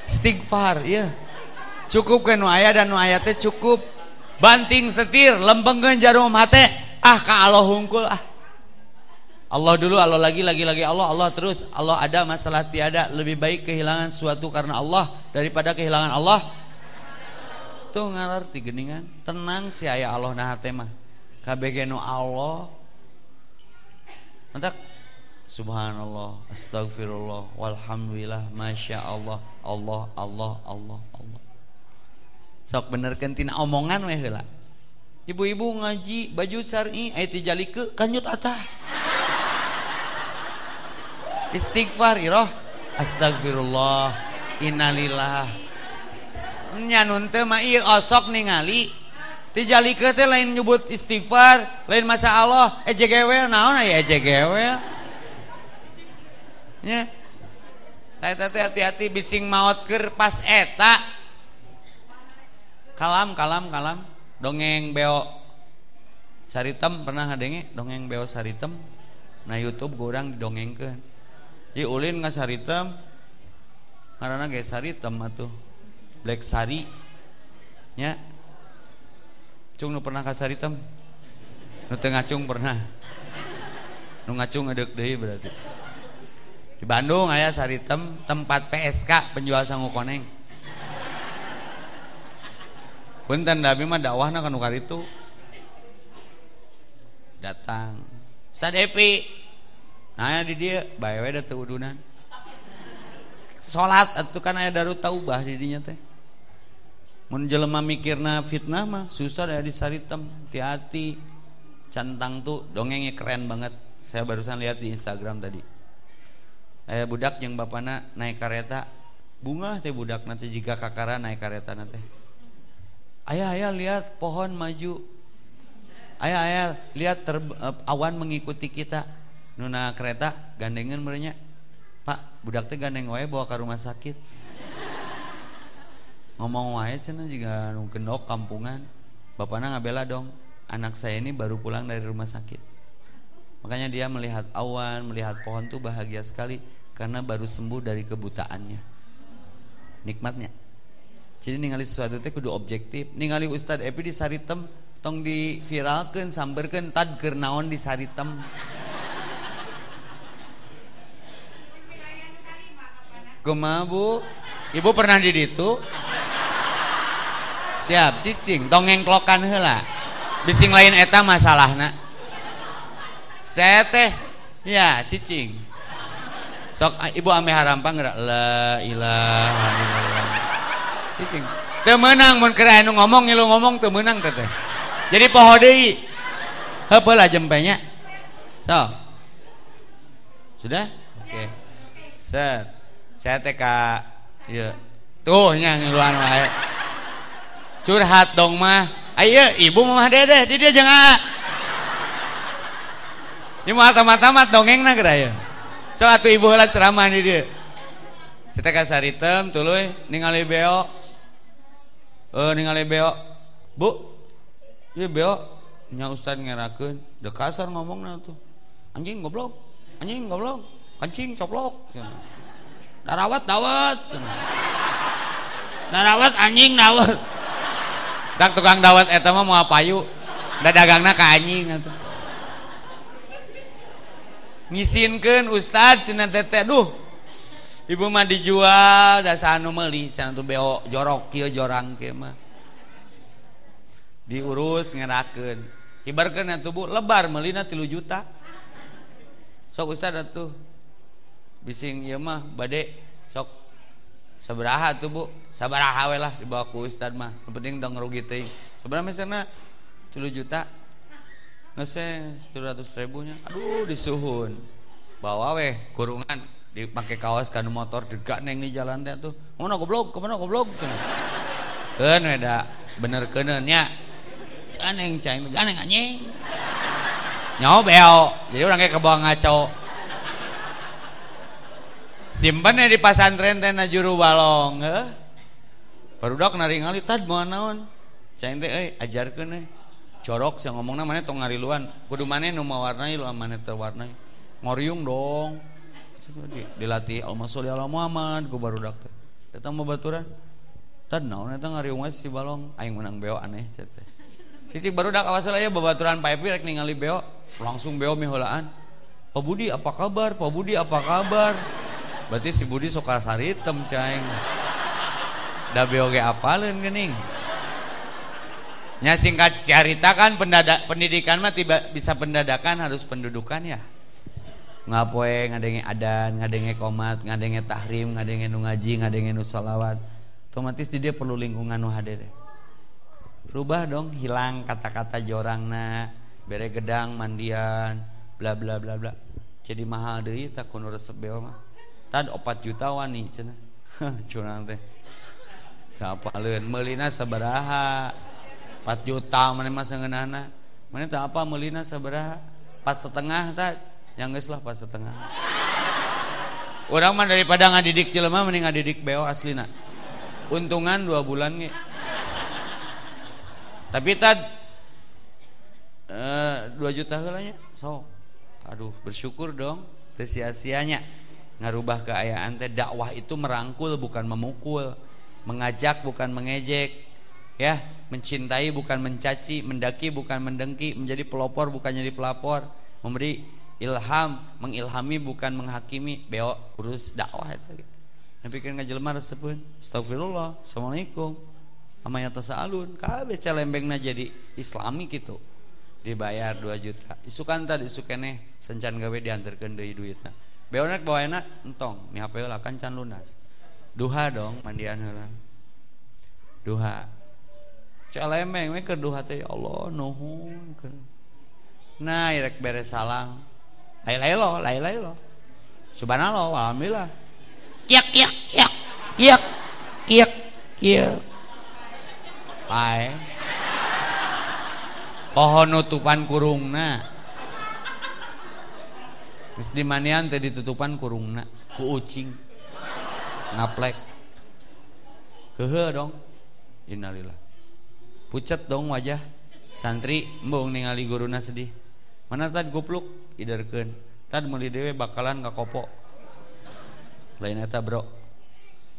Istighfar ya cukup ke nu aya dan nu ayatnya cukup. Banting setir lempengkeun jarum hate ah ka Allah hungkul ah Allah dulu Allah lagi lagi lagi. Allah Allah terus. Allah ada masalah tiada. Lebih baik kehilangan suatu karena Allah daripada kehilangan Allah. Tuh ngarti geningan. Tenang si ayah Allah nah kabeh nu Allah. Mantap. Subhanallah, astagfirullah, walhamdulillah, masya Allah, Allah, Allah, Allah, Allah. Sok bener kentina omongan weh lah. Ibu-ibu ngaji baju syar'i ayat jalike kanyut atah. istighfar iroh astagfirullah innalillah nyanun teh mah ieu osok ningali. Tijalikeun teh lain nyebut istighfar lain masa Allah. Ejegewe naon aya ejegewe nya? Eta teh hati-hati bising maot keur pas eta. Kalam kalam kalam. Dongeng beo saritem pernah ngadenge dongeng beo saritem. Na YouTube gorang didongengkeun. Ieu ulin ngasaritem ngaranna ge saritem atuh. Black Sari nya. Cung nu pernah kasar hitam nu tengah cung pernah. Nu ngacung ngedek deh berarti. Di Bandung ayah saritem tempat PSK penjual sangu koneng. Punten tapi mah kan nukar itu datang. Sadepi nanya di dia bae we da teu udunan. Salat atuh kan aya darut taubah di dinya teh. Mun jelema mikirna fitnah mah susah dari saritem hati-hati. Cantang tuh dongengnya keren banget. Saya barusan lihat di Instagram tadi. Ayah budak yang bapana naik kereta bunga teh budak nanti jika kakara naik kereta nanti ayah ayah lihat pohon maju. Ayah ayah lihat ter, uh, awan mengikuti kita nuna kereta gandengan merenya. Pak budak teh gandeng wae bawa ke rumah sakit. Ngomong wae cina juga gendok kampungan. Bapaknya ngabela dong anak saya ini baru pulang dari rumah sakit. Makanya dia melihat awan melihat pohon tuh bahagia sekali karena baru sembuh dari kebutaannya. Nikmatnya. Jadi ningali sesuatu itu kudu objektif. Ningali Ustadz Epi di Saritem tong di viralkan samberkan tad kernaon di Saritem Kumaha bu? Ibu pernah di situ? Siap, cicing, tongeng klokan hela. Bising lain eta masalahna. Saya teh, ya cicing. Sok ibu ame harampang gerak la illallah. Cicing. Teu meunang mun keur anu ngomong ngilu ngomong teu meunang teh teh. Jadi poho deui. Heupeul jempenya. So. Sudah? Oke. Okay. Set. Saya ka ieu. Tuh nya ngiluan wae. Curhat dong mah. Ayo ibu mah dede di dia jangan. Ini mah tamat-tamat dongengna geura ya. So atuh ibu heula ceramah di dia. Kita ka saritem tuluy ningali beo. Eh ningali beo. Bu. Ieu beo nya ustad ngerakeun, da kasar ngomongna tuh. Anjing goblok. Anjing goblok. Kancing coplok. darawat dawat darawat anjing dawat tak tukang dawat eta mah mau payu. Da dagangna ka anjing atuh ngisinkeun ustad cenah teteh. duh ibu mah dijual da sanu meuli cenah tuh beo jorok kieu jorang kieu mah. Diurus ngerakeun. Hibarkeun atuh bu lebar meulina 3 juta. Sok ustad atuh Bising ieu mah bade sok sabaraha tuh Bu? Sabaraha we lah dibawa ku ustad mah. Yang penting dong rugi teuing. Sebenarnya misalnya 3 juta. Ngese 700 ribunya. Aduh disuhun. Bawa weh kurungan. Dipakai kaos kan motor juga neng di jalan teh tuh. Mana goblok ke mana goblok sana. Kan weda bener kenenya ganeng cai ganeng anjing. Nyobel jadi orang kayak kebawa ngaco simpan di pasantren teh juru balong eh. barudak naringali tad mau naon. Cai teh euy ajarkeun euy. Corok sih ngomongna maneh tong ngariluan. Kudu maneh nu mawarnai lu maneh terwarnai. Ngoriung dong. Dilatih Allahumma Soli ala Muhammad ku barudak teh. Eta mah baturan. Tad naon eta ngariung si balong. Aing menang beo aneh cete teh. baru barudak awas ya babaturan Pak Epi rek ningali beo. Langsung beo miholaan Pak Budi apa kabar? Pak Budi apa kabar? Berarti si Budi suka saritem caing da beo ge apaleun geuning Ya singkat cerita kan pendadak, pendidikan mah tiba bisa pendadakan harus pendudukan ya. Ngapoe ngadenge adan, ngadenge komat, ngadenge tahrim, ngadenge nu ngaji, ngadenge nu. Otomatis dia perlu lingkungan nu hade. Rubah dong, hilang kata-kata jorangna, bere gedang mandian, bla bla bla bla. Jadi mahal deui tak kuno resep mah. Tad 4 juta wani cenah. [LAUGHS] Curang teh. Sapaleun meulina sabaraha? 4 juta mana mah seungeunana mana tak apa melina sabaraha? Empat setengah tak yang geus lah empat setengah. Orang mah daripada ngadidik jelema mending ngadidik beo aslina. Untungan dua bulan nge. Tapi tad eh, dua juta heulanya so aduh bersyukur dong. Sia-sianya ngarubah keayaan teh dakwah itu merangkul bukan memukul. Mengajak bukan mengejek ya. Mencintai bukan mencaci mendaki bukan mendengki menjadi pelopor bukan jadi pelapor. Memberi ilham mengilhami bukan menghakimi. Beo urus dakwah itu. Yang pikir ngajelma resepun. Astagfirullah assalamualaikum. Amanya tasaalun kabeh calembengna jadi islami gitu dibayar 2 juta. Isukan tadi isukene sencan gawe diantarkeun deui duitna beonak bawa enak entong. Mi HP lah kan can lunas. Duha dong mandian heula. Duha. Calemeng we keur duha teh ya Allah nuhun nah irek beres salam lai lai lo lai lai lo. Subhanallah alhamdulillah. Kiak kiak kiak kiak kiak kiak. Hai. Pohon nutupan kurungna terus dimanian teh ditutupan kurungna ku ucing. Ngaplek kehe dong. Innalillah pucat dong wajah. Santri embung ningali guruna sedih. Mana tad gopluk idarkeun. Tad meuli dewe bakalan kakopo lain eta bro.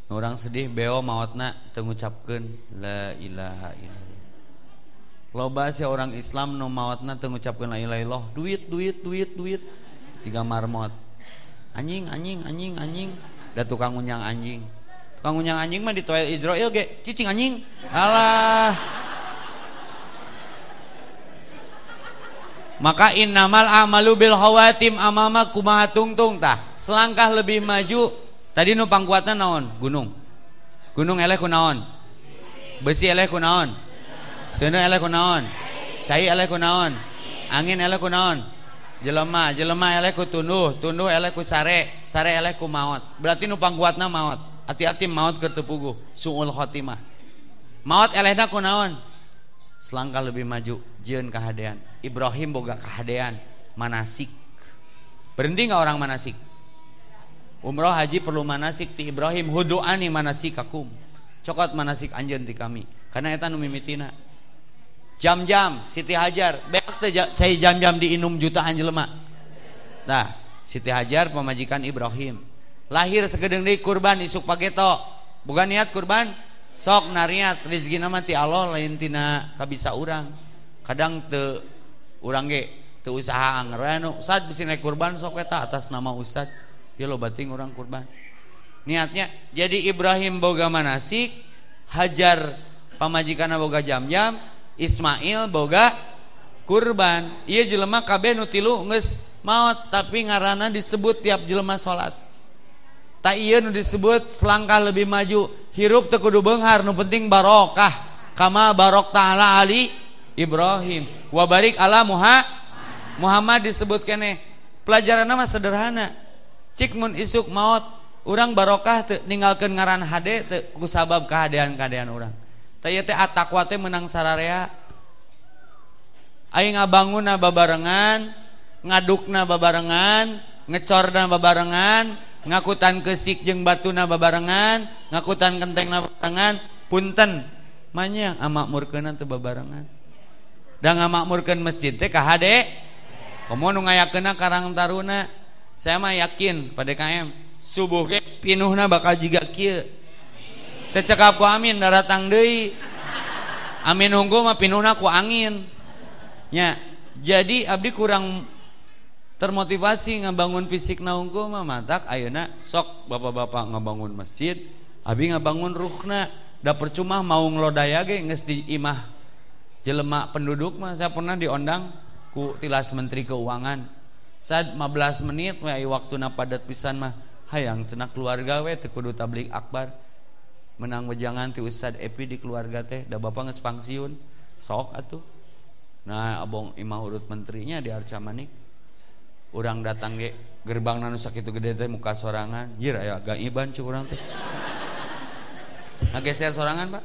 Orang sedih beo mautna teu ngucapkeun la ilaha illallah. Loba si orang Islam nu mautna teu ngucapkeun la ilaha illallah. Duit duit duit duit. Tiga marmot. Anjing anjing anjing anjing. Da tukang unyang anjing. Tukang unyang anjing mah di toilet Israel ge. Cicing anjing. Alah. Maka innamal amalu bil hawatim amama kumaha tungtung tah. Selangkah lebih maju. Tadi nu pangkuatna naon? Gunung. Gunung eleh kunaon besi eleh kunaon seuneu eleh kunaon cai eleh kunaon angin eleh kunaon jelema jelema elek ku tunduh tunduh elek ku sare sare elek ku maut. Berarti nu pangguatna maut. Hati-hati maut ke tepugu suul khotimah. Maut elehna ku naon? Selangkah lebih maju jieun kahadean. Ibrahim boga kahadean manasik. Berhenti nggak orang manasik? Umroh haji perlu manasik ti Ibrahim. Hudu'ani manasik akum. Cokot manasik anjeun ti kami. Karena eta nu mimitina jam-jam Siti Hajar. Beak cai jam-jam diinum jutaan jelema. Nah Siti Hajar pemajikan Ibrahim. Lahir segedeng deui kurban isuk pageto bukan niat kurban? Sok nariat rezeki nama ti Allah lain tina kabisa urang. Kadang te urang ge teu usaha anger anu ustad bisa naik kurban sok eta atas nama ustad ya lo bating orang kurban. Niatnya jadi Ibrahim boga manasik Hajar pamajikan boga jam-jam Ismail boga kurban. Iya jelema kabeh nu tilu geus maut tapi ngarana disebut tiap jelema salat. Tak iya nu disebut selangkah lebih maju. Hirup teu kudu beunghar nu penting barokah. Kama barok ta'ala ali Ibrahim. Wa barik ala muha Muhammad disebut kene. Pelajaran nama sederhana. Cik mun isuk maut orang barokah te, ninggalkan ngaran hade te, kusabab keadaan-keadaan orang Tayete atakwa teh menang sararea. Aing ngabangunna babarengan ngadukna babarengan ngecorna babarengan ngakutan kesik jeung batuna babarengan ngakutan kentengna babarengan punten. Manya amakmurkeun teu babarengan. Da ngamakmurkeun masjid teh ka hade. Komo nu ngayakeunna Karang Taruna. Saya mah yakin pada KM subuh ge pinuhna bakal jiga kieu. Tecekap ku amin daratang deui. Amin unggul mah pinuhna ku angin. Nya jadi abdi kurang termotivasi ngabangun fisik na unggul mah matak ayeuna sok bapak-bapak ngabangun masjid abi ngabangun ruhna da percuma mau ngelodaya ge geus di imah jelema penduduk mah. Saya pernah diondang ku tilas menteri keuangan. Saat 15 menit we waktu padat pisan mah. Hayang cenak keluarga we teu kudu tablik akbar menang wejangan ti Ustad Epi di keluarga teh. Da bapak nges pangsiun. Sok atuh. Nah abong imah urut menterinya di Arca Manik. Orang datang ge gerbang nanu sakitu gede teh muka sorangan. Jir aya gaiban cu urang teh. Geser sorangan pak.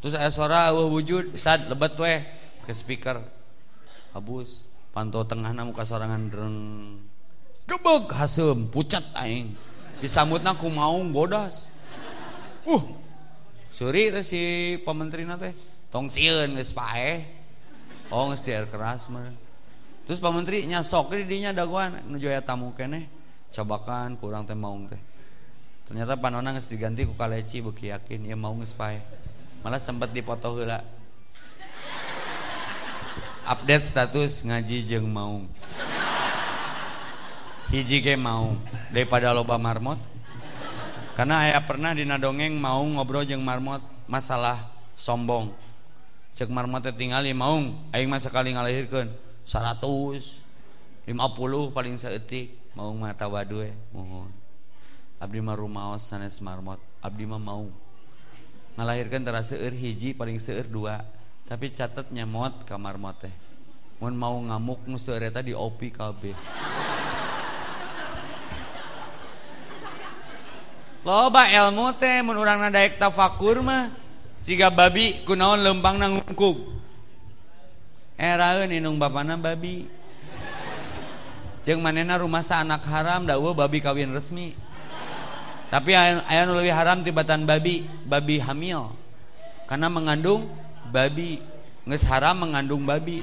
Terus aya suara wah wujud sad lebat weh. Ke speaker. Habus. Pantau tengahna muka sorangan dreng. Gebeg hasem pucat aing. Disambutna ku mau godas uh. Suri teh si pementri teh tong sieun geus pae oh geus dier keras mah. Terus pementri nyasok di dinya daguan nuju aya tamu keneh. Cobakan kurang teh maung teh. Ternyata panona geus diganti ku kaleci beuki yakin ya mau geus pae malah sempat dipoto heula. Update status ngaji jeung maung. Hiji ge mau daripada loba marmot karena aya pernah dina dongeng mau ngobrol jeung marmot masalah sombong. Cek marmot teh tingali maung aing mah sakali ngalahirkeun 100 50 paling saeutik mau mah tawadue mohon. Abdi mah rumaos sanes marmot abdi mah mau ngalahirkan tara seueur hiji paling seueur dua tapi catet nyemot kamar mot teh. Mun mau ngamuk nu seueur eta diopi kabeh loba ilmu teh mun urang daek tafakur mah siga babi kunaon lempang nang ngungkug eraeun inung bapana babi. Jeung manena rumah sa anak haram da babi kawin resmi. Tapi aya nu leuwih haram tibatan babi babi hamil. Karena mengandung babi geus haram mengandung babi.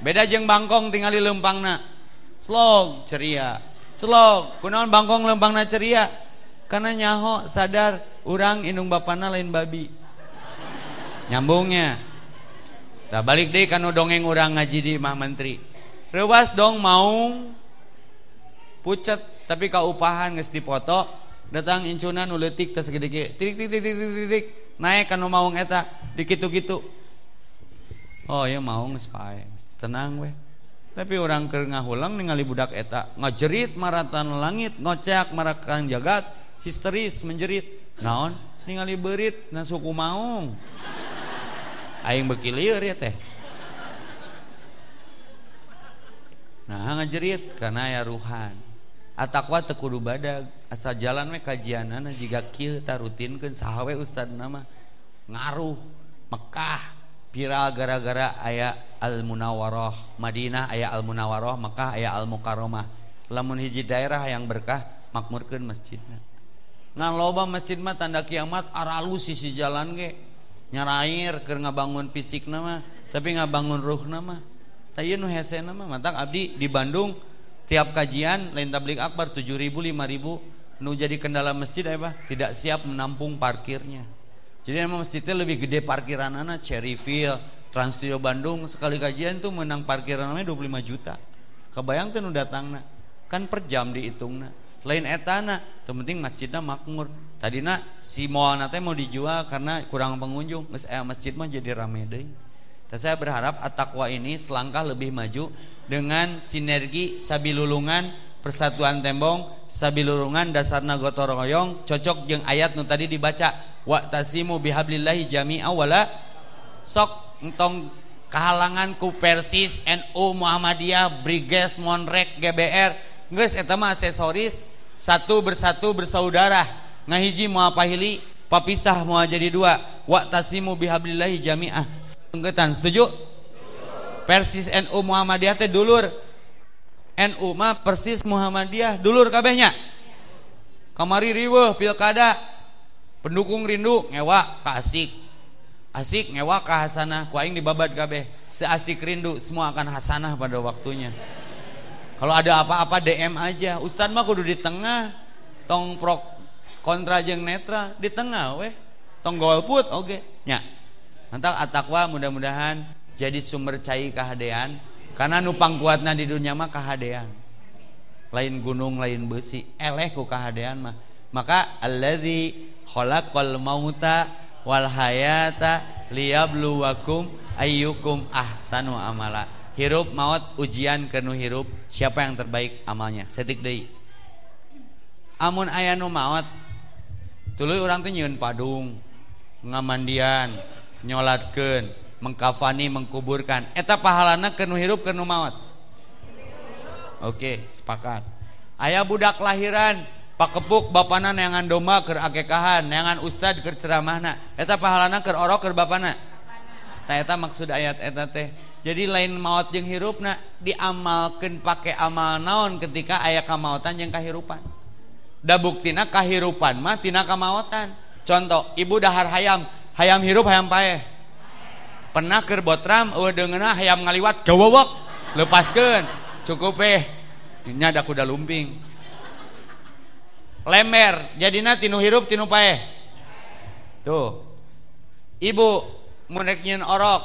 Beda jeung bangkong tinggali lempangna. Slog ceria. Slog kunaon bangkong lempangna ceria karena nyaho sadar orang inung bapana lain babi. Nyambungnya. Tak balik deh kan dongeng orang ngaji di mah menteri. Rewas dong mau pucet tapi kau upahan nges dipoto datang incunan uletik tas gede tirik tirik tirik tirik tirik. Naik kan mau ngeta dikitu gitu oh ya mau nges pae. Tenang weh. Tapi orang ke ngahulang ningali budak eta. Ngajerit maratan langit ngocak marakan jagat histeris menjerit. Naon? Ningali berit na suku maung. Aing beki lieur ya teh. Nah ngajerit karena ya ruhan. Atakwa tekudu badag. Asa jalan we kajianana jika kieu tarutinkeun saha we ustad nama ngaruh Mekah. Viral gara-gara aya Al Munawaroh Madinah aya Al Munawaroh Mekah aya Al Mukaromah lamun hiji daerah yang berkah makmurkan masjidnya ngan loba masjid mah tanda kiamat aralu sisi jalan ge. Nyarair ke ngabangun fisik nama tapi ngabangun ruh nama tapi nu hese nama mantap. Abdi di Bandung tiap kajian lain tablik akbar tujuh ribu lima ribu. Nu jadi kendala masjid apa tidak siap menampung parkirnya. Jadi emang masjidnya lebih gede parkiran anak Cherryville Trans Studio Bandung. Sekali kajian tuh menang parkiran namanya 25 juta. Kebayang tuh nu datang kan per jam dihitung lain etana penting masjidnya makmur. Tadina si moal nate mau dijual karena kurang pengunjung. Geus eh, masjid mah jadi rame deh saya berharap atakwa ini selangkah lebih maju dengan sinergi sabilulungan persatuan tembong sabilulungan dasarna gotong royong. Cocok jeng ayat nu tadi dibaca wa tasimu bihablillahi jami'a wala sok. Entong kehalangan ku Persis NU Muhammadiyah Briges Monrek GBR geus eta mah aksesoris satu bersatu bersaudara. Ngahiji mau apa hili papisah mau jadi dua. Wa tasimu bihablillahi jami'ah. Sengketan setuju? Persis NU Muhammadiyah teh dulur. NU mah persis Muhammadiyah dulur kabehnya. Kamari riweuh pilkada. Pendukung rindu ngewa ka asik. Asik ngewa ka hasanah. Dibabad kabeh. Seasik rindu semua akan hasanah pada waktunya kalau ada apa-apa DM aja. Ustad mah kudu di tengah. Tong pro kontra jeng netra di tengah weh. Tong golput oke. Okay. Nya. Mantap atakwa mudah-mudahan jadi sumber cai kahadean karena nupang kuatna di dunia mah kahadean. Lain gunung, lain besi, eleh ku kahadean mah. Maka alladzi khalaqal mauta wal hayata liyabluwakum ayyukum ahsanu amala hirup maut ujian kenu hirup siapa yang terbaik amalnya? Setik deui. Amun aya nu maot tuluy urang teh nyieun padung ngamandian nyolatkeun mengkafani mengkuburkan. Eta pahalana kenu hirup kenu maot oke okay, sepakat. Aya budak lahiran pakepuk bapana neangan domba keur akekahan neangan ustad keur ceramahna. Eta pahalana keur orok keur bapana. taeta maksud ayat eta teh. Jadi lain maut jeung hirupna diamalkan pakai amal naon ketika aya kamautan jeung kahirupan. Da buktina kahirupan mah tina kamautan. Contoh ibu dahar hayam hayam hirup hayam paeh. Pernah keur botram eudengna hayam ngaliwat gawewek lepaskeun cukup eh. Nya da kuda lumping. Lemer jadina tinu hirup tinu paeh. Tuh. Ibu muneknyin orok.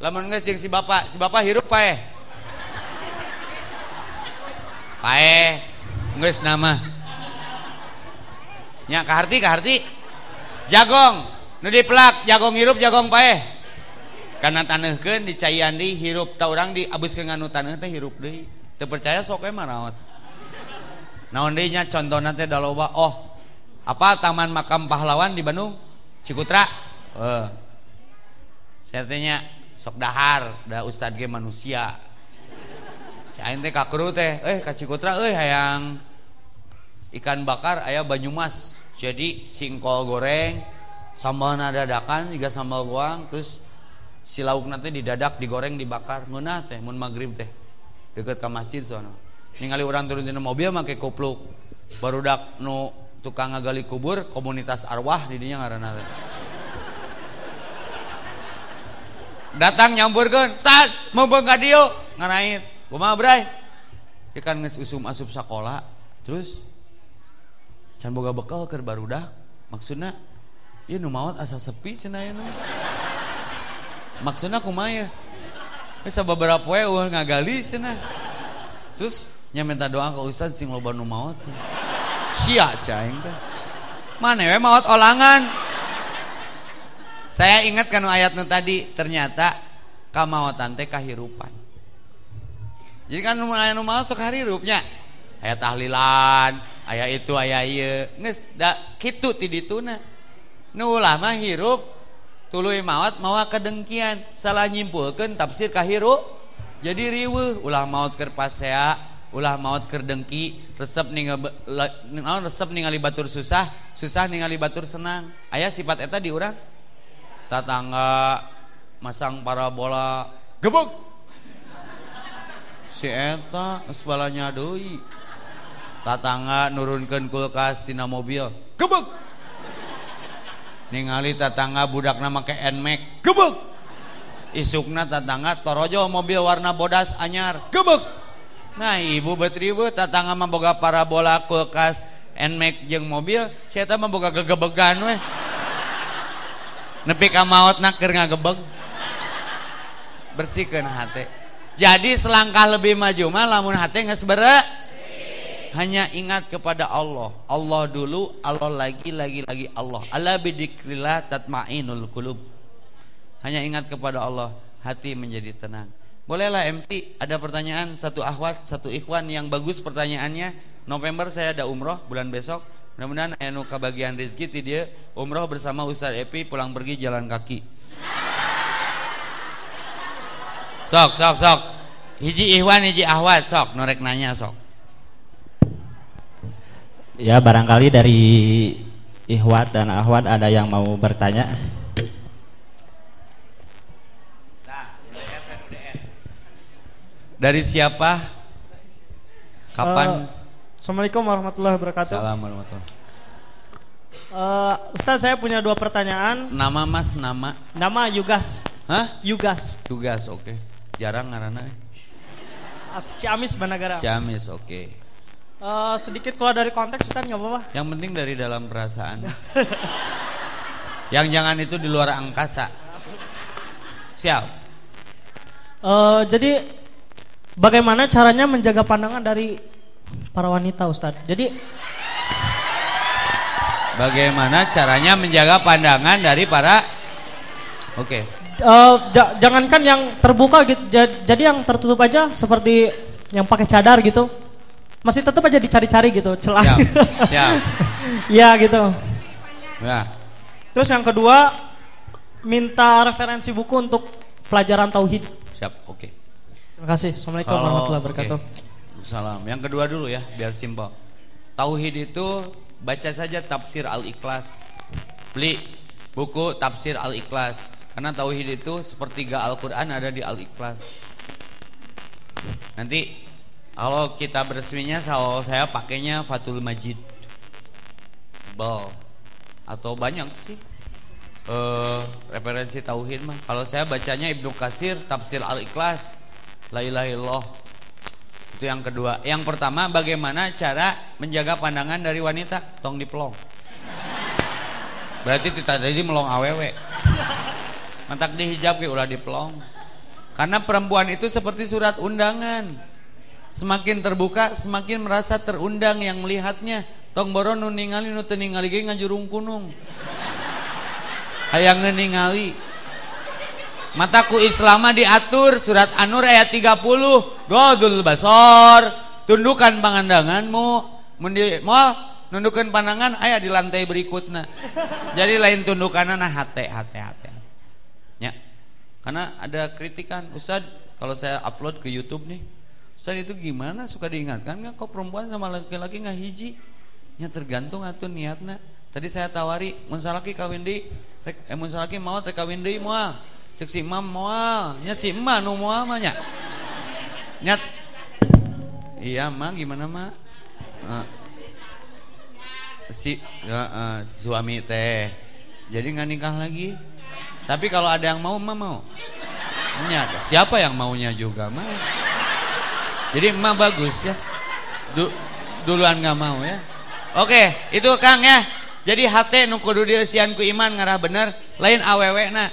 Lamun geus jeung si bapak si bapak hirup paeh. Paeh geus nama nya kaharti kaharti. Jagong nu diplak jagong hirup jagong paeh. Karena taneuhkeun dicayan di hirup ta urang di nganu taneuh teh hirup deui. Teu percaya sok we maraot naon? Deui nya contona teh daloba oh apa Taman Makam Pahlawan di Bandung? Cikutra. Uh. Saya tanya sok dahar da ustad ge manusia. Si aing teh kakru teh eh ka Cikutra euy hayang. Ikan bakar aya Banyumas. Jadi singkol goreng sambal dadakan juga sambal goang terus si lauk nanti didadak digoreng dibakar. Ngeunah teh mun maghrib teh. Deket ke masjid sono. Ningali orang turun di mobil make kopluk. Barudak nu tukang ngagali kubur komunitas arwah di dinya ngaranna teh datang nyamburkeun. Saat mau ka dieu ngarait. Kumaha bray? Ikan usum asup sekolah terus can boga bekal keur barudak maksudna ieu nu maot asa sepi cenah maksudnya kumaya bisa beberapa poe ulah ngagali cina terus nya minta doa ke ustad sing loba nu maot. Sia caing teh. Mana we maot olangan saya ingat kan ayatnya tadi ternyata kamawatan teh kahirupan. Jadi kan aya nu maos sok harurupnya aya tahlilan aya itu aya ieu. Geus da kitu ti dituna. Nu ulama hirup tuluy maot mawa kedengkian. Salah nyimpulkeun tafsir kahirup jadi riweuh. Ulah maot keur pasea ulah maut kerdengki resep ningali resep ningali batur susah susah ningali batur senang. Aya sifat eta di urang tatangga masang parabola. Gebuk! Si eta sebalanya doi tatangga nurunkan kulkas tina mobil. Gebuk! Ningali tatangga budak nama ke enmek gebuk! Isukna tatangga torojo mobil warna bodas anyar. Gebuk! Nah ibu betribu tatangga memboga parabola kulkas enmek jeng mobil si eta memboga gegebegan weh. Nepi ka maut nak keur ngagebeg bersihkeun hati jadi selangkah lebih maju mah lamun hati geus beureuh hanya ingat kepada Allah. Allah dulu, Allah lagi, lagi, lagi Allah. Allah bidikrillah tatma'inul kulub. Hanya ingat kepada Allah, hati menjadi tenang. Bolehlah MC, ada pertanyaan satu akhwat, satu ikhwan yang bagus pertanyaannya. November saya ada umroh bulan besok. Mudah-mudahan anu kebagian rezeki ti dia umroh bersama Ustaz Epi pulang pergi jalan kaki. Sok, sok, sok. Hiji ikhwan, hiji ahwat, sok. Norek nanya, sok. Ya barangkali dari Ihwat dan Ahwat ada yang mau bertanya. Dari siapa? Kapan? Uh, Assalamualaikum warahmatullahi wabarakatuh. Assalamualaikum warahmatullahi uh, Ustaz saya punya dua pertanyaan. Nama Mas nama? Nama Yugas. Hah? Yugas. Yugas, oke. Okay. Jarang ngarana. Ciamis Banagara. Ciamis, oke. Okay. Uh, sedikit keluar dari konteks Ustaz nggak apa-apa. Yang penting dari dalam perasaan. [LAUGHS] Yang jangan itu di luar angkasa. Siap. Uh, jadi bagaimana caranya menjaga pandangan dari para wanita Ustaz? Jadi Bagaimana caranya menjaga pandangan dari para Oke. Okay. Uh, jangankan yang terbuka gitu, jadi yang tertutup aja seperti yang pakai cadar gitu masih tetap aja dicari-cari gitu celah. Siap. [LAUGHS] Siap. ya gitu. Ya. Terus yang kedua minta referensi buku untuk pelajaran tauhid. Siap, oke. Okay. Terima kasih. Assalamualaikum warahmatullahi wabarakatuh. Okay. Salam. Yang kedua dulu ya, biar simpel. Tauhid itu baca saja tafsir Al-Ikhlas. Beli buku tafsir Al-Ikhlas. Karena tauhid itu sepertiga Al-Qur'an ada di Al-Ikhlas. Nanti kalau kita beresminya kalau saya pakainya Fatul Majid. Bal. Atau banyak sih. Uh, referensi tauhid mah. Kalau saya bacanya Ibnu Kasir Tafsir Al-Ikhlas. La ilaha illallah. Itu yang kedua. Yang pertama bagaimana cara menjaga pandangan dari wanita? Tong dipelong. Berarti tidak tadi melong awewe. Mantak dihijab ke ulah dipelong. Karena perempuan itu seperti surat undangan Semakin terbuka, semakin merasa terundang yang melihatnya. Tong boro nu ningali nu teu ningali ge ngajurung kunung. Hayang ningali. Mataku Islama diatur surat An-Nur ayat 30. Godul basor, tundukkan pandanganmu. Mun di moal nundukkan pandangan aya di lantai berikutnya. Jadi lain tundukanna nah hate hate hate. Ya. Karena ada kritikan, Ustaz, kalau saya upload ke YouTube nih, Ustaz itu gimana suka diingatkan nggak kok perempuan sama laki-laki nggak hiji? Ya tergantung atau niatnya. Tadi saya tawari, mun salaki kawin di, eh mun salaki mau teh kawin moal. Cek si imam moal. Nya si imam nu moal mah nya. Nyat. Iya mah gimana mah uh, si uh, uh, suami teh. Jadi nggak nikah lagi? Tapi kalau ada yang mau mah mau. Nyata. siapa yang maunya juga mah jadi emak bagus ya? Du, duluan nggak mau ya? Oke itu kang ya. Jadi hati nu kudu dieusian ku iman ngarah bener. Lain awewe na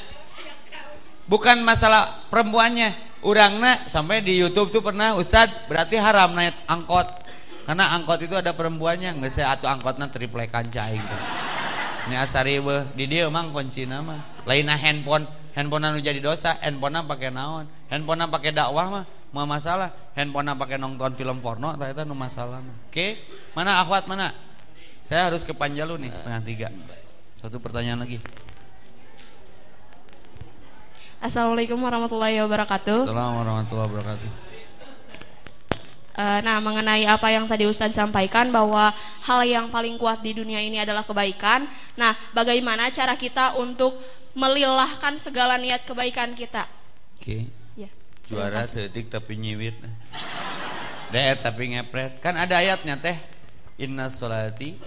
bukan masalah perempuannya. Urangna sampai di YouTube tuh pernah Ustad berarti haram naik angkot. Karena angkot itu ada perempuannya. Nggak saya atau angkotnya triple kanca gitu. ini asari di dia emang kunci nama. Lain handphone. Handphone anu jadi dosa. Handphone pakai naon. Handphone pakai dakwah mah mau masalah. Handphone pakai nonton film porno itu nu masalah mah. Oke? Mana akhwat mana? Saya harus ke Panjalu nih setengah tiga. Satu pertanyaan lagi Assalamualaikum warahmatullahi wabarakatuh Assalamualaikum warahmatullahi wabarakatuh eh, Nah mengenai apa yang tadi Ustadz sampaikan bahwa hal yang paling kuat di dunia ini adalah kebaikan Nah bagaimana cara kita untuk melilahkan segala niat kebaikan kita. Oke. Okay. Ya. Juara sedik tapi nyiwit. Deh tapi ngepret. Kan ada ayatnya teh. Inna solati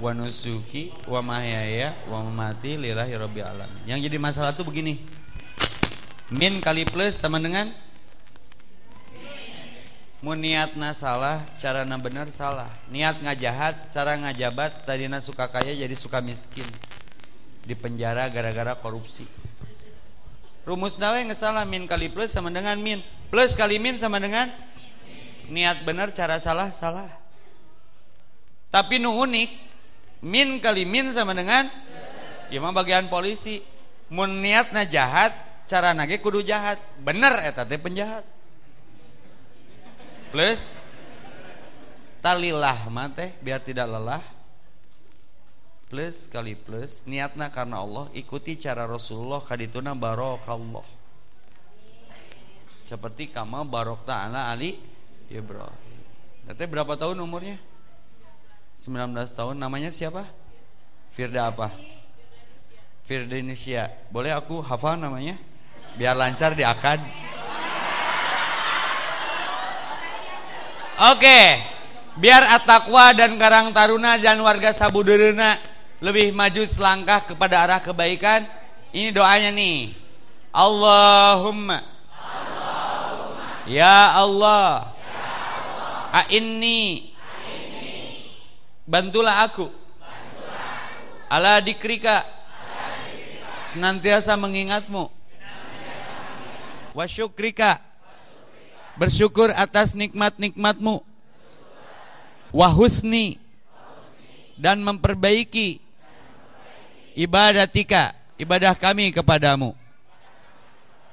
wa nusuki wa mahyaya wa mamati lillahi rabbil alamin. Yang jadi masalah tuh begini. Min kali plus sama dengan Mun niatna salah, cara na bener salah. Niat ngajahat, cara ngajabat, tadina suka kaya jadi suka miskin di penjara gara-gara korupsi. Rumus dawe nggak salah min kali plus sama dengan min plus kali min sama dengan niat benar cara salah salah. Tapi nu unik min kali min sama dengan ya bagian polisi. Mun niatna jahat cara nage kudu jahat. Bener eta teh penjahat. Plus talilah mate biar tidak lelah. Plus kali plus niatna karena Allah ikuti cara Rasulullah kadituna barokallah seperti kama barok ta'ala Ali Ibrahim. Nanti berapa tahun umurnya? 19 tahun. Namanya siapa? Firda apa? Firda Indonesia boleh aku hafal namanya biar lancar di akad Oke, biar Atakwa dan Karang Taruna dan warga Sabuderena lebih maju selangkah kepada arah kebaikan. Ini doanya nih. Allahumma. Ya Allah. Ya Allah. A'inni. Bantulah aku. Bantulah aku. Ala dikrika. Senantiasa mengingatmu. Wa syukrika. Bersyukur atas nikmat-nikmatmu. Wahusni dan memperbaiki ibadatika, ibadah kami kepadamu.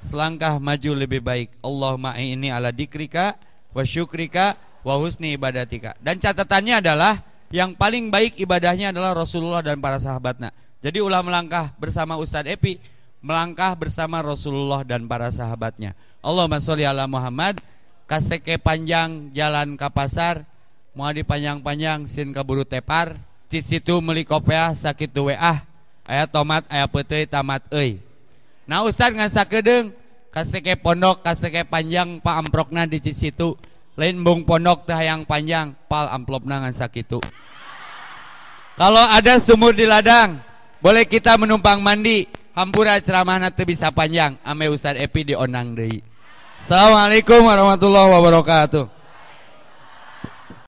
Selangkah maju lebih baik. Allahumma ini ala dikrika wa syukrika wa husni ibadatika. Dan catatannya adalah yang paling baik ibadahnya adalah Rasulullah dan para sahabatnya. Jadi ulah melangkah bersama Ustadz Epi, melangkah bersama Rasulullah dan para sahabatnya. Allahumma sholli ala Muhammad, kaseke panjang jalan ke pasar, mau dipanjang-panjang sin kaburu tepar, cisitu meli kopea sakit WA, aya tomat aya putih tamat euy. Nah ustad ngan sakedeung kaseke pondok kaseke panjang pa amprokna di situ. Lain bung pondok teh yang panjang pal amplopna ngan sakitu. Kalau ada sumur di ladang boleh kita menumpang mandi hampura ceramah teu bisa panjang ame Ustaz Epi dionang deui. Assalamualaikum warahmatullahi wabarakatuh.